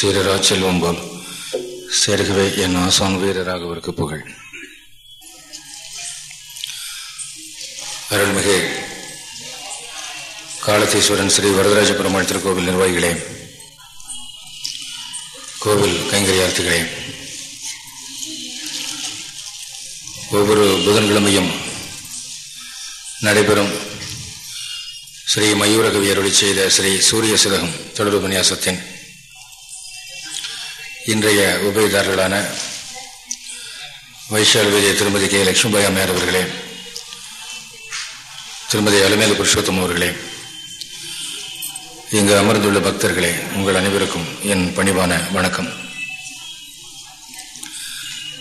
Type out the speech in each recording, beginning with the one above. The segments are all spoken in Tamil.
சீரரா செல்வம் போல் சேர்கவே என் ஆசான் வீரராகவிற்கு புகழ். அருள்மிகு காலத்தீஸ்வரன் ஸ்ரீ வரதராஜ பெருமாள் திருக்கோவில் நிர்வாகிகளே கோவில் கைங்கரியார்த்திகளே ஒவ்வொரு புதன்கிழமையும் நடைபெறும் ஸ்ரீ மயூரகவி அருளி செய்த ஸ்ரீ சூரிய சிதகம் தொடர் உபன்யாசத்தின் இன்றைய உபயதாரர்களான வைஷால் திருமதி கே. லட்சுமிபாய் அம்மையார் அவர்களே திருமதி அலுமேல புருஷோத்தம் அவர்களே இங்கு அமர்ந்துள்ள பக்தர்களே உங்கள் அனைவருக்கும் என் பணிவான வணக்கம்.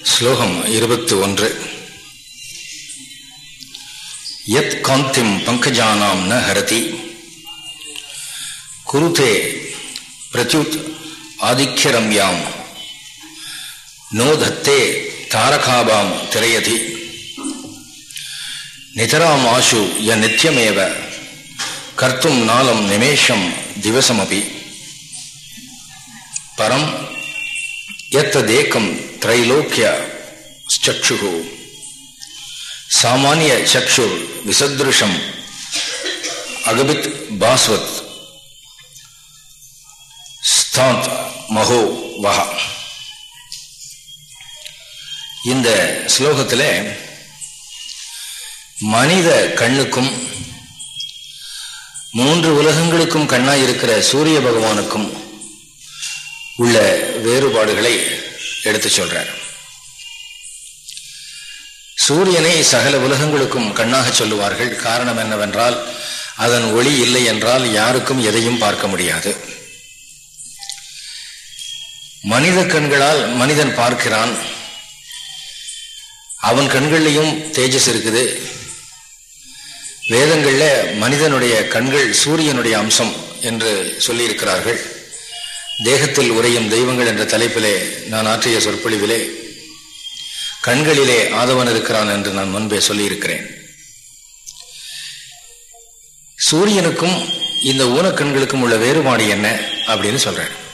ஸ்லோகம் இருபத்தி ஒன்று யத் காந்திம் பங்கஜானாம் ந ஹரதி. குருதே பிரத்யுத் ஆதிக்கியரம்யாம் நோதத்தே தாரகாபாம் திரையதி. நிதராம் ஆசு ய நித்தியமேவ கர்த்தும் நாளம் நிமேஷம் திவசமபி. பரம் எத்ததேக்கம் திரைலோக்கிய சக்ஷு சாமானிய சக்ஷுர் விசத்ருஷம் அகபித் பாஸ்வத். ஸ்தாந்த் மகோ வஹா. இந்த ஸ்லோகத்தில் மனித கண்ணுக்கும் மூன்று உலகங்களுக்கும் கண்ணாய் இருக்கிற சூரிய பகவானுக்கும் உள்ள வேறுபாடுகளை எடுத்து சொல்றார். சூரியனை சகல உலகங்களுக்கும் கண்ணாக சொல்லுவார்கள். காரணம் என்னவென்றால் அதன் ஒளி இல்லை என்றால் யாருக்கும் எதையும் பார்க்க முடியாது. மனித கண்களால் மனிதன் பார்க்கிறான். அவன் கண்கள்லையும் தேஜஸ் இருக்குது. வேதங்கள்ல மனிதனுடைய கண்கள் சூரியனுடைய அம்சம் என்று சொல்லியிருக்கிறார்கள். தேகத்தில் உறையும் தெய்வங்கள் என்ற தலைப்பிலே நான் ஆற்றிய சொற்பொழிவிலே கண்களிலே ஆதவன் இருக்கிறான் என்று நான் முன்பே சொல்லியிருக்கிறேன். சூரியனுக்கும் இந்த ஊனக்கண்களுக்கும் உள்ள வேறுபாடு என்ன அப்படின்னு சொல்றேன்.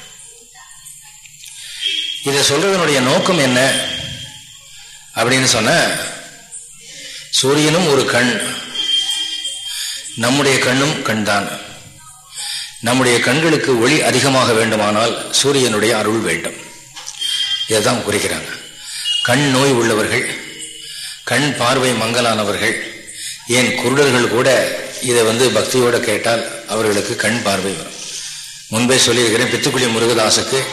இதை சொல்றதனுடைய நோக்கம் என்ன? அப்படின்னு சொன்ன சூரியனும் ஒரு கண். நம்முடைய கண்ணும் கண்தான். நம்முடைய கண்களுக்கு ஒளி அதிகமாக வேண்டுமானால் சூரியனுடைய அருள் வேண்டும். இதைதான் குறிக்கிறாங்க. கண் நோய் உள்ளவர்கள் கண் பார்வை மங்கலானவர்கள் ஏன் குருடர்கள் கூட இதை வந்து பக்தியோடு கேட்டால் அவர்களுக்கு கண் பார்வை வரும். முன்பே சொல்லியிருக்கிறேன் பித்துக்குழி முருகதாசுக்கு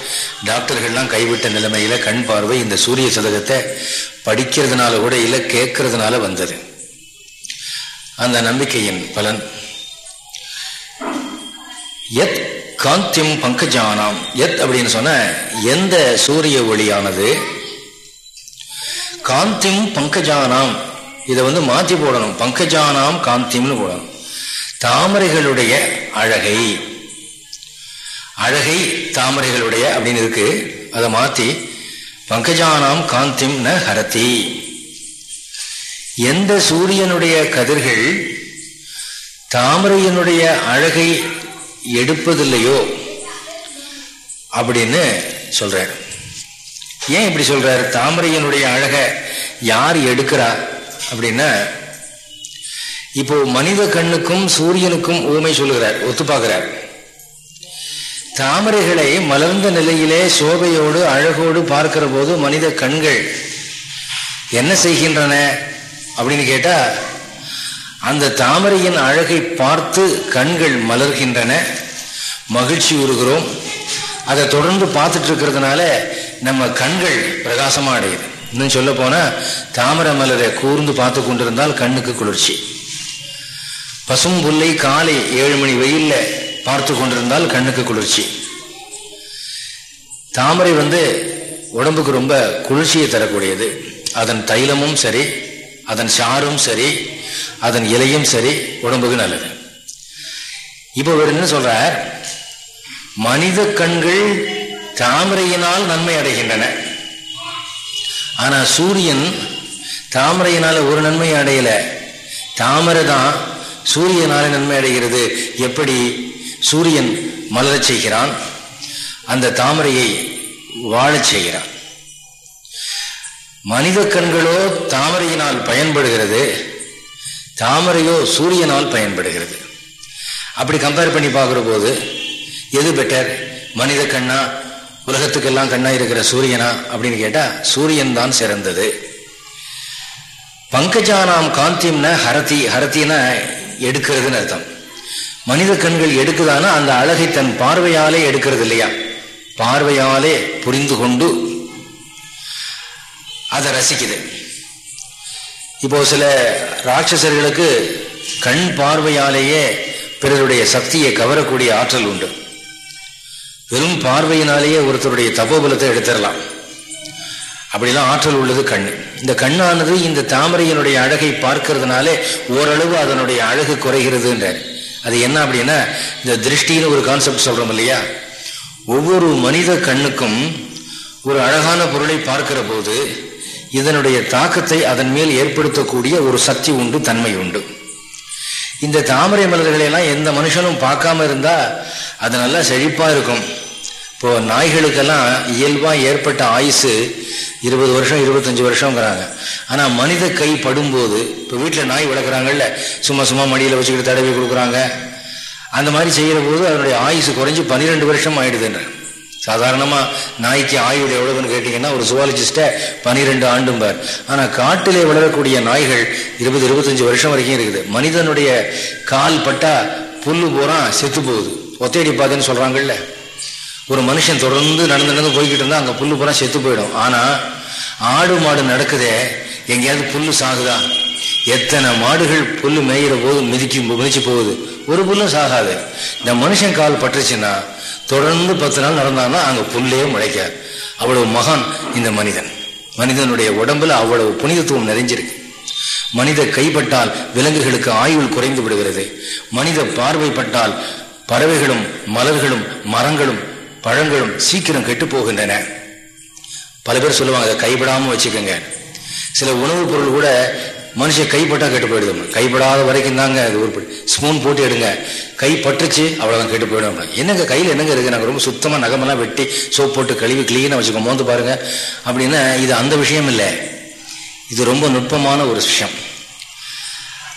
டாக்டர்கள்லாம் கைவிட்ட நிலைமையில கண் பார்வை இந்த சூரிய சதகத்தை படிக்கிறதுனால கூட இல்லை கேட்கறதுனால வந்தது. அந்த நம்பிக்கையின் பலன். எத் காந்திம் பங்கஜானாம். எத் அப்படின்னு சொன்ன எந்த சூரிய ஒளியானது? காந்திம் பங்கஜானாம். இதை வந்து மாற்றி போடணும். பங்கஜானாம் காந்திம்னு போடணும். தாமரைகளுடைய அழகை. அழகை தாமரைகளுடைய அப்படின்னு இருக்கு. அதை மாத்தி பங்கஜானாம் காந்திம் ந ஹரதி. எந்த சூரியனுடைய கதிர்கள் தாமரையினுடைய அழகை எடுப்பதில்லையோ அப்படின்னு சொல்றார். ஏன் இப்படி சொல்றாரு? தாமரையினுடைய அழகை யார் எடுக்கிறா அப்படின்னா இப்போ மனித கண்ணுக்கும் சூரியனுக்கும் ஊமை சொல்லுகிறார் ஒத்து பார்க்கிறார் தாமரைகளை மலர்ந்த நிலையிலே சோபையோடு அழகோடு பார்க்கிற போது மனித கண்கள் என்ன செய்கின்றன அப்படின்னு கேட்டா அந்த தாமரையின் அழகை பார்த்து கண்கள் மலர்கின்றன. மகிழ்ச்சி உறுகிறோம் அதை தொடர்ந்து பார்த்துட்டு இருக்கிறதுனால நம்ம கண்கள் பிரகாசமாக அடையுது. இன்னும் சொல்ல போனால் தாமரை மலரை கூர்ந்து பார்த்து கொண்டிருந்தால் கண்ணுக்கு குளிர்ச்சி. பசும் புல்லை காலை ஏழு மணி வெயில்ல பார்த்து கொண்டிருந்தால் கண்ணுக்கு குளிர்ச்சி. தாமரை வந்து உடம்புக்கு ரொம்ப குளிர்ச்சியை தரக்கூடியது. அதன் தைலமும் சரி அதன் சாரும் சரி அதன் இலையும் சரி உடம்புக்கு நல்லது. இப்போ இவர் என்ன சொல்றார்? மனித கண்கள் தாமரையினால் நன்மை அடைகின்றன. ஆனா சூரியன் தாமரையினால ஒரு நன்மை அடையல. தாமரை தான் சூரியனால நன்மை அடைகிறது. எப்படி? சூரியன் மலரச் செய்கிறான். அந்த தாமரையை வாழச் செய்கிறான். மனித கண்களோ தாமரையினால் பயன்படுகிறது தாமரையோ சூரியனால் பயன்படுகிறது. அப்படி கம்பேர் பண்ணி பார்க்குற போது எது பெட்டர் மனித கண்ணா? உலகத்துக்கெல்லாம் கண்ணா இருக்கிற சூரியனா? அப்படின்னு கேட்டால் சூரியன் தான் சிறந்தது. பங்கஜானாம் காந்தியம்னா ஹரதி ஹரத்தினா எடுக்கிறதுன்னு அர்த்தம். மனித கண்கள் எடுக்குதானா? அந்த அழகை தன் பார்வையாலே எடுக்கிறது இல்லையா பார்வையாலே புரிந்து கொண்டு அதை ரசிக்குது. இப்போ சில ராட்சசர்களுக்கு கண் பார்வையாலேயே பிறருடைய சக்தியை கவரக்கூடிய ஆற்றல் உண்டு. வெறும் பார்வையினாலேயே ஒருத்தருடைய தபோபலத்தை எடுத்துடலாம். அப்படிலாம் ஆற்றல் உள்ளது கண். இந்த கண்ணானது இந்த தாமரையினுடைய அழகை பார்க்கறதுனாலே ஓரளவு அதனுடைய அழகு குறைகிறதுன்றார். அது என்ன அப்படின்னா இந்த திருஷ்டின்னு ஒரு கான்செப்ட் சொல்கிறோம் இல்லையா? ஒவ்வொரு மனித கண்ணுக்கும் ஒரு அழகான பொருளை பார்க்கிற போது இதனுடைய தாக்கத்தை அதன் மேல் ஏற்படுத்தக்கூடிய ஒரு சக்தி உண்டு தன்மை உண்டு. இந்த தாமரை மலர்களையெல்லாம் எந்த மனுஷனும் பார்க்காம இருந்தால் அது நல்லா செழிப்பாக இருக்கும். இப்போ நாய்களுக்கெல்லாம் இயல்பாக ஏற்பட்ட ஆயுசு இருபது வருஷம் இருபத்தஞ்சு வருஷங்கிறாங்க. ஆனால் மனித கை படும்போது இப்போ வீட்டில் நாய் வளர்க்குறாங்கல்ல சும்மா சும்மா மடியில் வச்சுக்கிட்டு தடவி கொடுக்குறாங்க. அந்த மாதிரி செய்கிற போது அதனுடைய ஆயுசு குறைஞ்சி பன்னிரெண்டு வருஷம் ஆயிடுதுன்ற சாதாரணமாக நாய்க்கு ஆயுள் எவ்வளவுன்னு கேட்டிங்கன்னா ஒரு சுவாலஜிஸ்ட்டை பனிரெண்டு ஆண்டும் பார் ஆனால் காட்டிலே வளரக்கூடிய நாய்கள் இருபது இருபத்தஞ்சி வருஷம் வரைக்கும் இருக்குது. மனிதனுடைய கால் பட்டா புல்லு பூரா செத்து போகுது. ஒத்தையடி பாதைன்னு சொல்கிறாங்கல்ல ஒரு மனுஷன் தொடர்ந்து நடந்து நடந்து போய்கிட்டு இருந்தா அங்கே புல்லு பூரா செத்து போயிடும். ஆனால் ஆடு மாடு நடக்குதே எங்கேயாவது புல்லு சாகுதா? எத்தனை மாடுகள் புல்லு மேயிற போது மிதிக்கி மிதிச்சு போகுது? ஒரு புல்லும் சாகாது. இந்த மனுஷன் கால் பட்டுச்சுன்னா தொடர்ந்து பத்து நாள் நடந்தான்னா அங்கே புல்லே முளைக்காது. அவ்வளவு மகான் இந்த மனிதன். மனிதனுடைய உடம்புல அவ்வளவு புனிதத்துவம் நிறைஞ்சிருக்கு. மனித கைப்பட்டால் விலங்குகளுக்கு ஆயுள் குறைந்து விடுகிறது. மனித பார்வைப்பட்டால் பறவைகளும் மலர்களும் மரங்களும் பழங்களும் சீக்கிரம் கெட்டு போகின்றன பல பேர் சொல்லுவாங்க அதை கைப்படாமல் வச்சுக்கோங்க. சில உணவுப் பொருள் கூட மனுஷன் கைப்பட்டால் கெட்டு போயிடுது. கைப்படாத வரைக்கும் தாங்க அது ஒரு ஸ்பூன் போட்டு எடுங்க. கை பட்டுச்சு அவ்வளோதான் கெட்டு போயிடும் என்னங்க கையில் என்னங்க இருக்குது நாங்கள் ரொம்ப சுத்தமாக நகமெல்லாம் வெட்டி சோப் போட்டு கழுவி கிளீனாக வச்சுக்கோ மோந்து பாருங்க. அப்படின்னா இது அந்த விஷயம் இல்லை. இது ரொம்ப நுட்பமான ஒரு விஷயம்.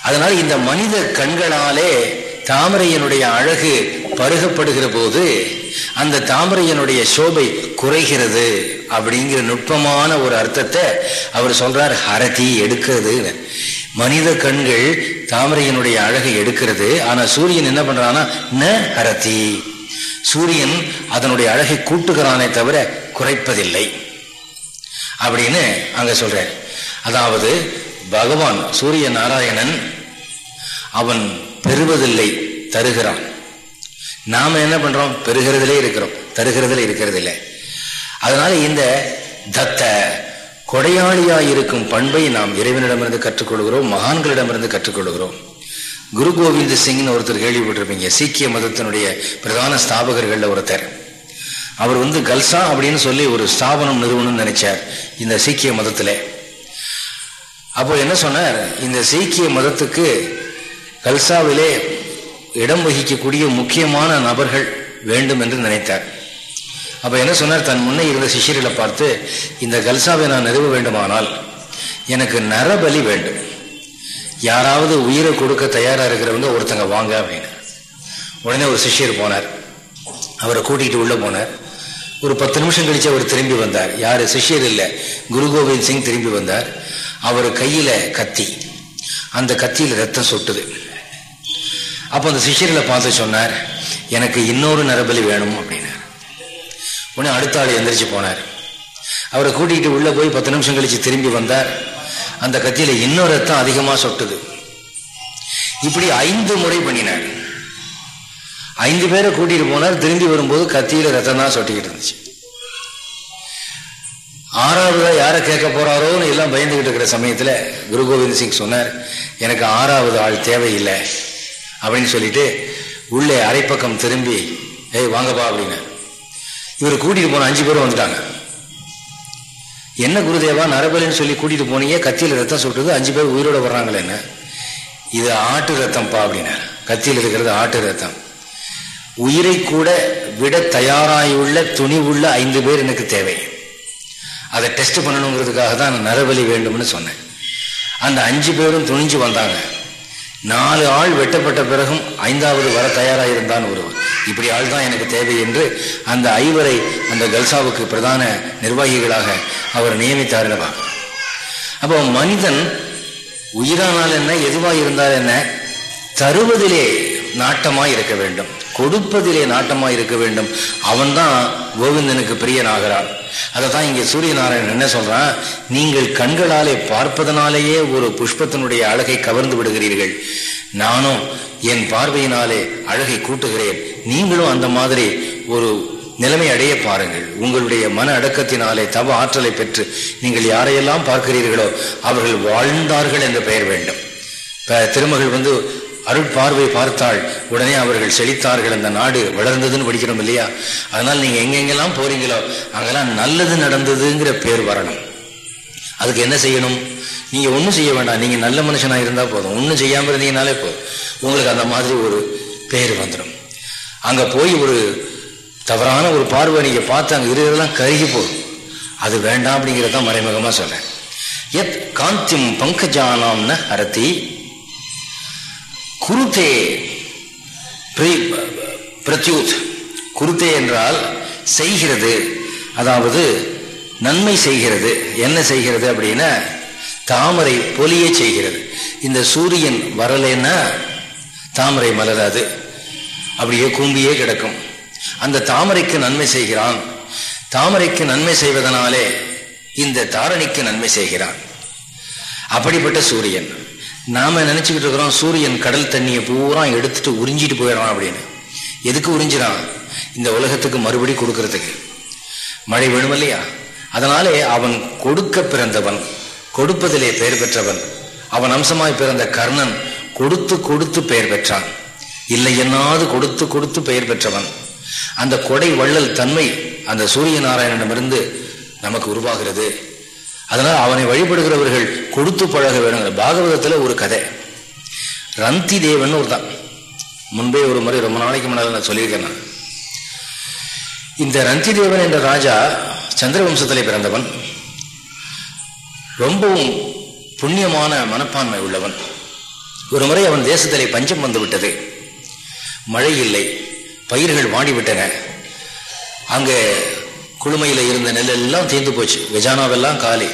அதனால் இந்த மனித கண்களாலே தாமரையனுடைய அழகு பருகப்படுகிற போது அந்த தாமரையனுடைய சோபை குறைகிறது அப்படிங்கிற நுட்பமான ஒரு அர்த்தத்தை அவர் சொல்றார் ஹரதி எடுக்கிறது. மனித கண்கள் தாமரையனுடைய அழகை எடுக்கிறது. ஆனா சூரியன் என்ன பண்றான்னா ந ஹரதி. சூரியன் அதனுடைய அழகை கூட்டுகிறானே தவிர குறைப்பதில்லை. அப்படின்னு அங்க சொல்றார். அதாவது பகவான் சூரிய நாராயணன் அவன் பெறுவதில்லை தருகிறான். நாம என்ன பண்றோம்? பெறுகிறதுலே இருக்கிறோம். தருகிறதுல இருக்கிறது இல்லை அதனால இந்த தத்த கொடையாளியாக இருக்கும் பண்பை நாம் இறைவனிடமிருந்து கற்றுக்கொள்கிறோம் மகான்களிடமிருந்து கற்றுக்கொள்கிறோம். குரு கோவிந்த் சிங்னு ஒருத்தர் கேள்விப்பட்டிருப்பீங்க. சீக்கிய மதத்தினுடைய பிரதான ஸ்தாபகர்களில் ஒருத்தர். அவர் வந்து கல்சா அப்படின்னு சொல்லி ஒரு ஸ்தாபனம் நிறுவனம் நினைச்சார் இந்த சீக்கிய மதத்தில். அப்போ என்ன சொன்னார்? இந்த சீக்கிய மதத்துக்கு கல்சாவிலே இடம் வகிக்கக்கூடிய முக்கியமான நபர்கள் வேண்டும் என்று நினைத்தார். அப்ப என்ன சொன்னார்? தன் முன்னே இருந்த சிஷியர்களை பார்த்து இந்த கல்சாவை நான் நிறுவ வேண்டுமானால் எனக்கு நரபலி வேண்டும். யாராவது உயிரை கொடுக்க தயாரா இருக்கிறவங்க ஒருத்தங்க வாங்க அப்படின்னு. உடனே ஒரு சிஷியர் போனார். அவரை கூட்டிகிட்டு உள்ள போனார். ஒரு பத்து நிமிஷம் கழிச்சு அவர் திரும்பி வந்தார். யாரு? சிஷியர் இல்லை. குரு கோவிந்த் சிங் திரும்பி வந்தார். அவர் கையில கத்தி. அந்த கத்தியில் ரத்தம் சொட்டுது. அப்போ அந்த சிஷியர்களை பார்த்து சொன்னார் எனக்கு இன்னொரு நரபலி வேணும் அப்படின்னார். உடனே அடுத்த ஆள் எந்திரிச்சு போனார். அவரை கூட்டிகிட்டு உள்ளே போய் பத்து நிமிஷம் கழித்து திரும்பி வந்தார். அந்த கத்தியில் இன்னொரு ரத்தம் அதிகமாக சொட்டுது. இப்படி ஐந்து முறை பண்ணினார். ஐந்து பேரை கூட்டிகிட்டு போனார். திரும்பி வரும்போது கத்தியில் ரத்தம் தான் சொட்டிக்கிட்டு இருந்துச்சு. ஆறாவதா யாரை கேட்க போறாரோன்னு எல்லாம் பயந்துகிட்டு இருக்கிற சமயத்தில் குரு கோவிந்த் சிங் சொன்னார் எனக்கு ஆறாவது ஆள் தேவையில்லை. அப்படின்னு சொல்லிட்டு உள்ளே அரைப்பக்கம் திரும்பி ஏய் வாங்கப்பா அப்படின்னு இவர் கூட்டிட்டு போன அஞ்சு பேரும் வந்துட்டாங்க. என்ன குருதேவா நரபலின்னு சொல்லி கூட்டிட்டு போனீங்க கத்தியில் ரத்தம் சுட்டுது அஞ்சு பேர் உயிரோட வர்றாங்களேன்னு இது ஆட்டு ரத்தம்ப்பா அப்படின்னார். கத்தியில் இருக்கிறது ஆட்டு ரத்தம். உயிரை கூட விட தயாராயுள்ள துணிவுள்ள ஐந்து பேர் எனக்கு தேவை. அதை டெஸ்ட் பண்ணணுங்கிறதுக்காக தான் நரபலி வேண்டும்னு சொன்னேன். அந்த அஞ்சு பேரும் துணிஞ்சு வந்தாங்க. நாலு ஆள் வெட்டப்பட்ட பிறகும் ஐந்தாவது வர தயாராக இருந்தான் ஒருவர் இப்படி ஆள் தான் எனக்கு தேவை என்று அந்த ஐவரை அந்த கல்சாவுக்கு பிரதான நிர்வாகிகளாக அவர் நியமித்தார் அப்போ மனிதன் உயிரானால் என்ன எதுவாக இருந்தால் என்ன தருவதிலே நாட்டமாய் இருக்க வேண்டும். கொடுப்பதிலே நாட்டமாக இருக்க வேண்டும். அவன்தான் கோவிந்தனுக்கு பிரியனாகிறான். அதை தான் இங்கே சூரிய நாராயணன் என்ன சொல்றான்? நீங்கள் கண்களாலே பார்ப்பதனாலேயே ஒரு புஷ்பத்தினுடைய அழகை கவர்ந்து விடுகிறீர்கள். நானும் என் பார்வையினாலே அழகை கூட்டுகிறேன். நீங்களும் அந்த மாதிரி ஒரு நிலைமை அடைய பாருங்கள். உங்களுடைய மன அடக்கத்தினாலே தவ ஆற்றலை பெற்று நீங்கள் யாரையெல்லாம் பார்க்கிறீர்களோ அவர்கள் வாழ்ந்தார்கள் என்ற பெயர் வேண்டும். திருமகள் வந்து அருட்பார்வை பார்த்தாள் உடனே அவர்கள் செழித்தார்கள். அந்த நாடு வளர்ந்ததுன்னு படிக்கிறோம் இல்லையா? அதனால் நீங்கள் எங்கெங்கெல்லாம் போறீங்களோ அங்கெல்லாம் நல்லது நடந்ததுங்கிற பேர் வரணும். அதுக்கு என்ன செய்யணும்? நீங்கள் ஒன்றும் செய்ய வேண்டாம். நீங்கள் நல்ல மனுஷனாக இருந்தால் போதும். ஒன்றும் செய்யாமல் இருந்தீங்கனாலே போதும். உங்களுக்கு அந்த மாதிரி ஒரு பேர் வந்துடும் அங்கே போய் ஒரு தவறான ஒரு பார்வை நீங்கள் பார்த்து அங்கே இருக்கிறதெல்லாம் கருகி போகும். அது வேண்டாம் அப்படிங்கிறதான் மறைமுகமாக சொல்கிறேன் எத் காந்திம் பங்கஜானாம்னு அரத்தி குருத்தே பிரத்யூத். குருத்தே என்றால் செய்கிறது. அதாவது நன்மை செய்கிறது. என்ன செய்கிறது அப்படின்னா தாமரை பொலிய செய்கிறது. இந்த சூரியன் வரலைன்னா தாமரை மலராது. அப்படியே கூம்பியே கிடக்கும். அந்த தாமரைக்கு நன்மை செய்கிறான். தாமரைக்கு நன்மை செய்வதனாலே இந்த தாரணிக்கு நன்மை செய்கிறான். அப்படிப்பட்ட சூரியன். நாம நினைச்சுக்கிட்டு இருக்கிறோம் சூரியன் கடல் தண்ணியை பூரா எடுத்துட்டு உறிஞ்சிட்டு போயிடறான் அப்படின்னு. எதுக்கு உறிஞ்சிடான் இந்த உலகத்துக்கு மறுபடி கொடுக்கறதுக்கு. மழை வேணும் இல்லையா? அதனாலே அவன் கொடுக்க பிறந்தவன் கொடுப்பதிலே பெயர் பெற்றவன் அவன் அம்சமாய் பிறந்த கர்ணன் கொடுத்து கொடுத்து பெயர் பெற்றான். இல்லை என்னாவது கொடுத்து கொடுத்து பெயர் பெற்றவன்? அந்த கொடை வள்ளல் தன்மை அந்த சூரிய நாராயணனிடமிருந்து நமக்கு உருவாகிறது. அதனால் அவனை வழிபடுகிறவர்கள் கொடுத்து பழக வேணுங்கிற பாகவதத்தில் ஒரு கதை. ரந்தி தேவன் ஒரு தான் முன்பே ஒரு முறை ரொம்ப நாளைக்கு முன்னால் நான் சொல்லியிருக்கேன் நான். இந்த ரந்தி தேவன் என்ற ராஜா சந்திரவம்சத்திலே பிறந்தவன். ரொம்பவும் புண்ணியமான மனப்பான்மை உள்ளவன். ஒரு முறை அவன் தேசத்திலே பஞ்சம் வந்து விட்டது. மழை இல்லை. பயிர்கள் வாடிவிட்டன. அங்கே குழுமையில் இருந்த நெல் எல்லாம் தீர்ந்து போச்சு. கஜானாவெல்லாம் காலி.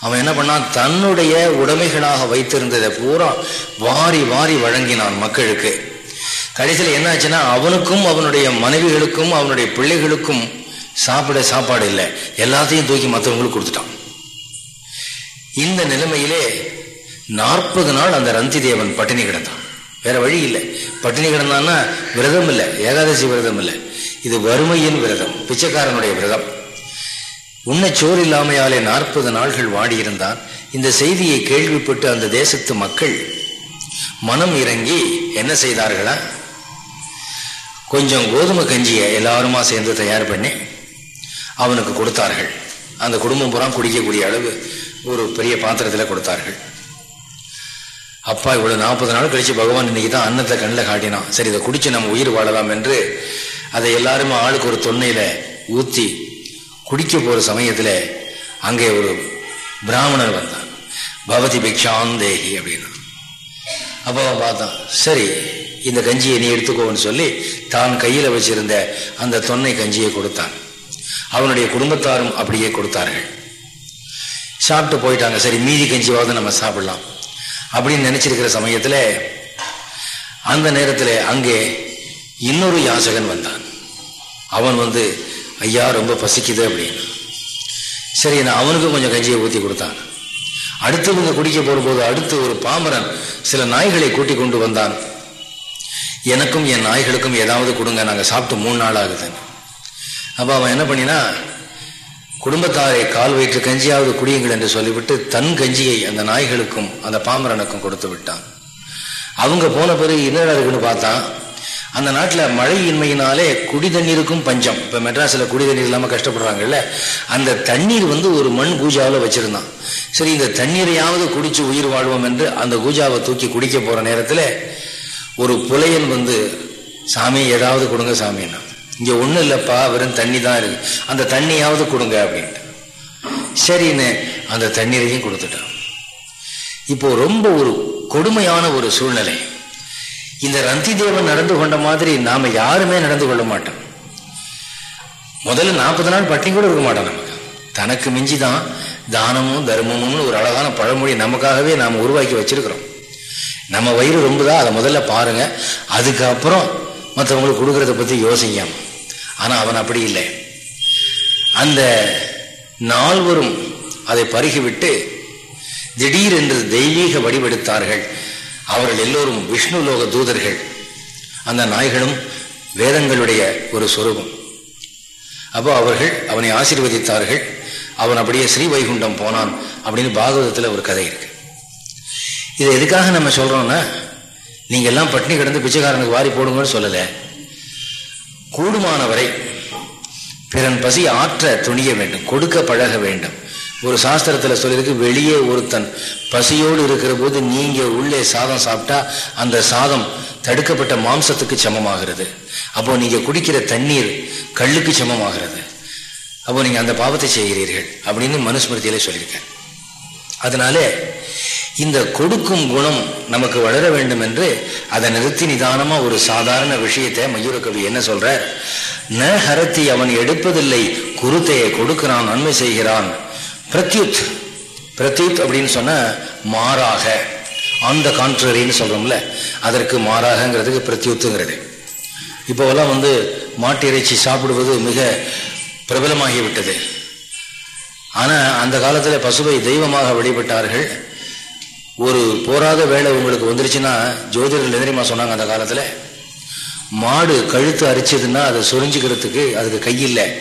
அவன் என்ன பண்ணான்? தன்னுடைய உடைமைகளாக வைத்திருந்ததை பூரா வாரி வாரி வழங்கினான் மக்களுக்கு. கடைசியில் என்னாச்சுன்னா அவனுக்கும் அவனுடைய மனைவிகளுக்கும் அவனுடைய பிள்ளைகளுக்கும் சாப்பிட சாப்பாடு இல்லை. எல்லாத்தையும் தூக்கி மற்றவங்களுக்கு கொடுத்துட்டான். இந்த நிலைமையிலே நாற்பது நாள் அந்த ரந்தி தேவன் பட்டினி கிடந்தான். வேற வழி இல்லை. பட்டினி கிடந்தான்னா விரதம் இல்லை. ஏகாதசி விரதம் இல்லை. இது வறுமையின் விரதம் பிச்சைக்காரனுடைய விரதம். உன்ன சோறு இல்லாமையாலே நாற்பது நாள்கள் வாடியிருந்தான் இந்த செய்தியை கேள்விப்பட்டு அந்த தேசத்து மக்கள் மனம் இறங்கி என்ன செய்தார்களா? கொஞ்சம் கோதுமை கஞ்சியை எல்லாருமா சேர்ந்து தயார் பண்ணி அவனுக்கு கொடுத்தார்கள். அந்த குடும்பம் புறம் குடிக்கக்கூடிய அளவு ஒரு பெரிய பாத்திரத்தில் கொடுத்தார்கள். அப்பா இவ்வளவு நாற்பது நாள் கழிச்சு பகவான் இன்னைக்கு தான் அன்னத்தை கண்ணில் காட்டினான். சரி இதை குடிச்சு நம்ம உயிர் வாழலாம் என்று அதை எல்லாருமே ஆளுக்கு ஒரு தொன்னையில ஊத்தி குடிக்க போகிற சமயத்துல அங்கே ஒரு பிராமணர் வந்தான். பவதி பிக்ஷாந்தேகி அப்படின்னா அப்போ பார்த்தான் சரி இந்த கஞ்சியை நீ எடுத்துக்கோன்னு சொல்லி தான் கையில் வச்சிருந்த அந்த தொன்னை கஞ்சியை கொடுத்தான். அவனுடைய குடும்பத்தாரும் அப்படியே கொடுத்தார்கள். சாப்பிட்டு போயிட்டாங்க. சரி மீதி கஞ்சியாவது நம்ம சாப்பிடலாம் அப்படின்னு நினைச்சிருக்கிற சமயத்தில் அந்த நேரத்தில் அங்கே இன்னொரு யாசகன் வந்தான். அவன் வந்து ஐயா ரொம்ப பசிக்குது அப்படின்னு. சரி நான் அவனுக்கும் கொஞ்சம் கஞ்சியை ஊற்றி கொடுத்தான். அடுத்தவங்க குடிக்க போகும்போது அடுத்து ஒரு பாமரன் சில நாய்களை கூட்டி கொண்டு வந்தான். எனக்கும் என் நாய்களுக்கும் ஏதாவது கொடுங்க நாங்கள் சாப்பிட்டு மூணு நாள் ஆகுதுன்னு அப்போ அவன் என்ன பண்ணினா குடும்பத்தாரை கால் வயிற்று கஞ்சியாவது குடியுங்கள் என்று சொல்லிவிட்டு தன் கஞ்சியை அந்த நாய்களுக்கும் அந்த பாமரனுக்கும் கொடுத்து விட்டான். அவங்க போன பிறகு என்ன இருக்குன்னு பார்த்தான். அந்த நாட்டில் மழையின்மையினாலே குடி தண்ணீருக்கும் பஞ்சம். இப்போ மெட்ராஸில் குடி தண்ணீர் இல்லாமல் கஷ்டப்படுறாங்கல்ல அந்த தண்ணீர் வந்து ஒரு மண் பூஜாவில் வச்சுருந்தான். சரி இந்த தண்ணீரையாவது குடித்து உயிர் வாழ்வோம் என்று அந்த பூஜாவை தூக்கி குடிக்க போகிற நேரத்தில் ஒரு புலையன் வந்து சாமி ஏதாவது கொடுங்க சாமின்னா. இங்கே ஒன்றும் இல்லைப்பா வெறும் தண்ணி தான் இருக்கு. அந்த தண்ணியாவது கொடுங்க அப்படின்ட்டு. சரின்னு அந்த தண்ணீரையும் கொடுத்துட்டான். இப்போ ரொம்ப ஒரு கொடுமையான ஒரு சூழ்நிலை. இந்த ரந்தி தேவன் நடந்து கொண்ட மாதிரி நாம யாருமே நடந்து கொள்ள மாட்டோம். முதல்ல நாற்பது நாள் பட்டினி கூட இருக்க மாட்டோம் நமக்கு. தனக்கு மிஞ்சி தான் தானமும் தர்மமும்னு ஒரு அழகான பழமொழி நமக்காகவே நாம் உருவாக்கி வச்சிருக்கிறோம். நம்ம வயிறு ரொம்பதா அதை முதல்ல பாருங்க. அதுக்கப்புறம் மற்றவங்களுக்கு கொடுக்கறத பத்தி யோசிங்க. ஆனா அவன் அப்படி இல்லை. அந்த நால்வரும் அதை பருகிவிட்டு திடீரென்று தெய்வீக வடிவெடுத்தார்கள். அவர்கள் எல்லோரும் விஷ்ணு லோக தூதர்கள். அந்த நாய்களும் வேதங்களுடைய ஒரு சொரூபம். அப்போ அவர்கள் அவனை ஆசீர்வதித்தார்கள். அவன் அப்படியே ஸ்ரீவைகுண்டம் போனான் அப்படின்னு பாகவதத்தில் ஒரு கதை இருக்கு. இது எதுக்காக நம்ம சொல்கிறோம்னா நீங்க எல்லாம் பட்னி கிடந்து பிச்சைக்காரனுக்கு வாரி போடுங்கன்னு சொல்லலை. கூடுமானவரை பிறன் பசி ஆற்ற துணிய வேண்டும் கொடுக்க பழக வேண்டும். ஒரு சாஸ்திரத்தில் சொல்லியிருக்கு வெளியே ஒருத்தன் பசியோடு இருக்கிற போது நீங்கள் உள்ளே சாதம் சாப்பிட்டா அந்த சாதம் தடுக்கப்பட்ட மாம்சத்துக்கு சமமாகிறது. அப்போ நீங்கள் குடிக்கிற தண்ணீர் கல்லுக்கு சமமாகிறது. அப்போ நீங்கள் அந்த பாவத்தை செய்கிறீர்கள் அப்படின்னு மனுஸ்மிருதியில சொல்லியிருக்கேன் அதனால இந்த கொடுக்கும் குணம் நமக்கு வளர வேண்டும் என்று அதை நிறுத்தி நிதானமா ஒரு சாதாரண விஷயத்தை மயூரகவி என்ன சொல்ற ந ஹரத்தி அவன் எடுப்பதில்லை குருத்தையை கொடுக்கிறான் நன்மை செய்கிறான். பிரத்யுத். பிரத்யுத் அப்படின்னு சொன்ன மாறாக. ஆன் த கான்ட்ரரின்னு சொல்கிறோம்ல அதற்கு மாறாகங்கிறதுக்கு பிரத்யுத்துங்கிறது. இப்போவெல்லாம் வந்து மாட்டு இறைச்சி சாப்பிடுவது மிக பிரபலமாகிவிட்டது. ஆனால் அந்த காலத்தில் பசுவை தெய்வமாக வழிபட்டார்கள். ஒரு போராத வேலை உங்களுக்கு வந்துருச்சுன்னா ஜோதிடர்கள் எதிரிமா சொன்னாங்க அந்த காலத்தில் மாடு கழுத்து அரிச்சதுன்னா அதை சொரிஞ்சுக்கிறதுக்கு அதுக்கு கையில்லை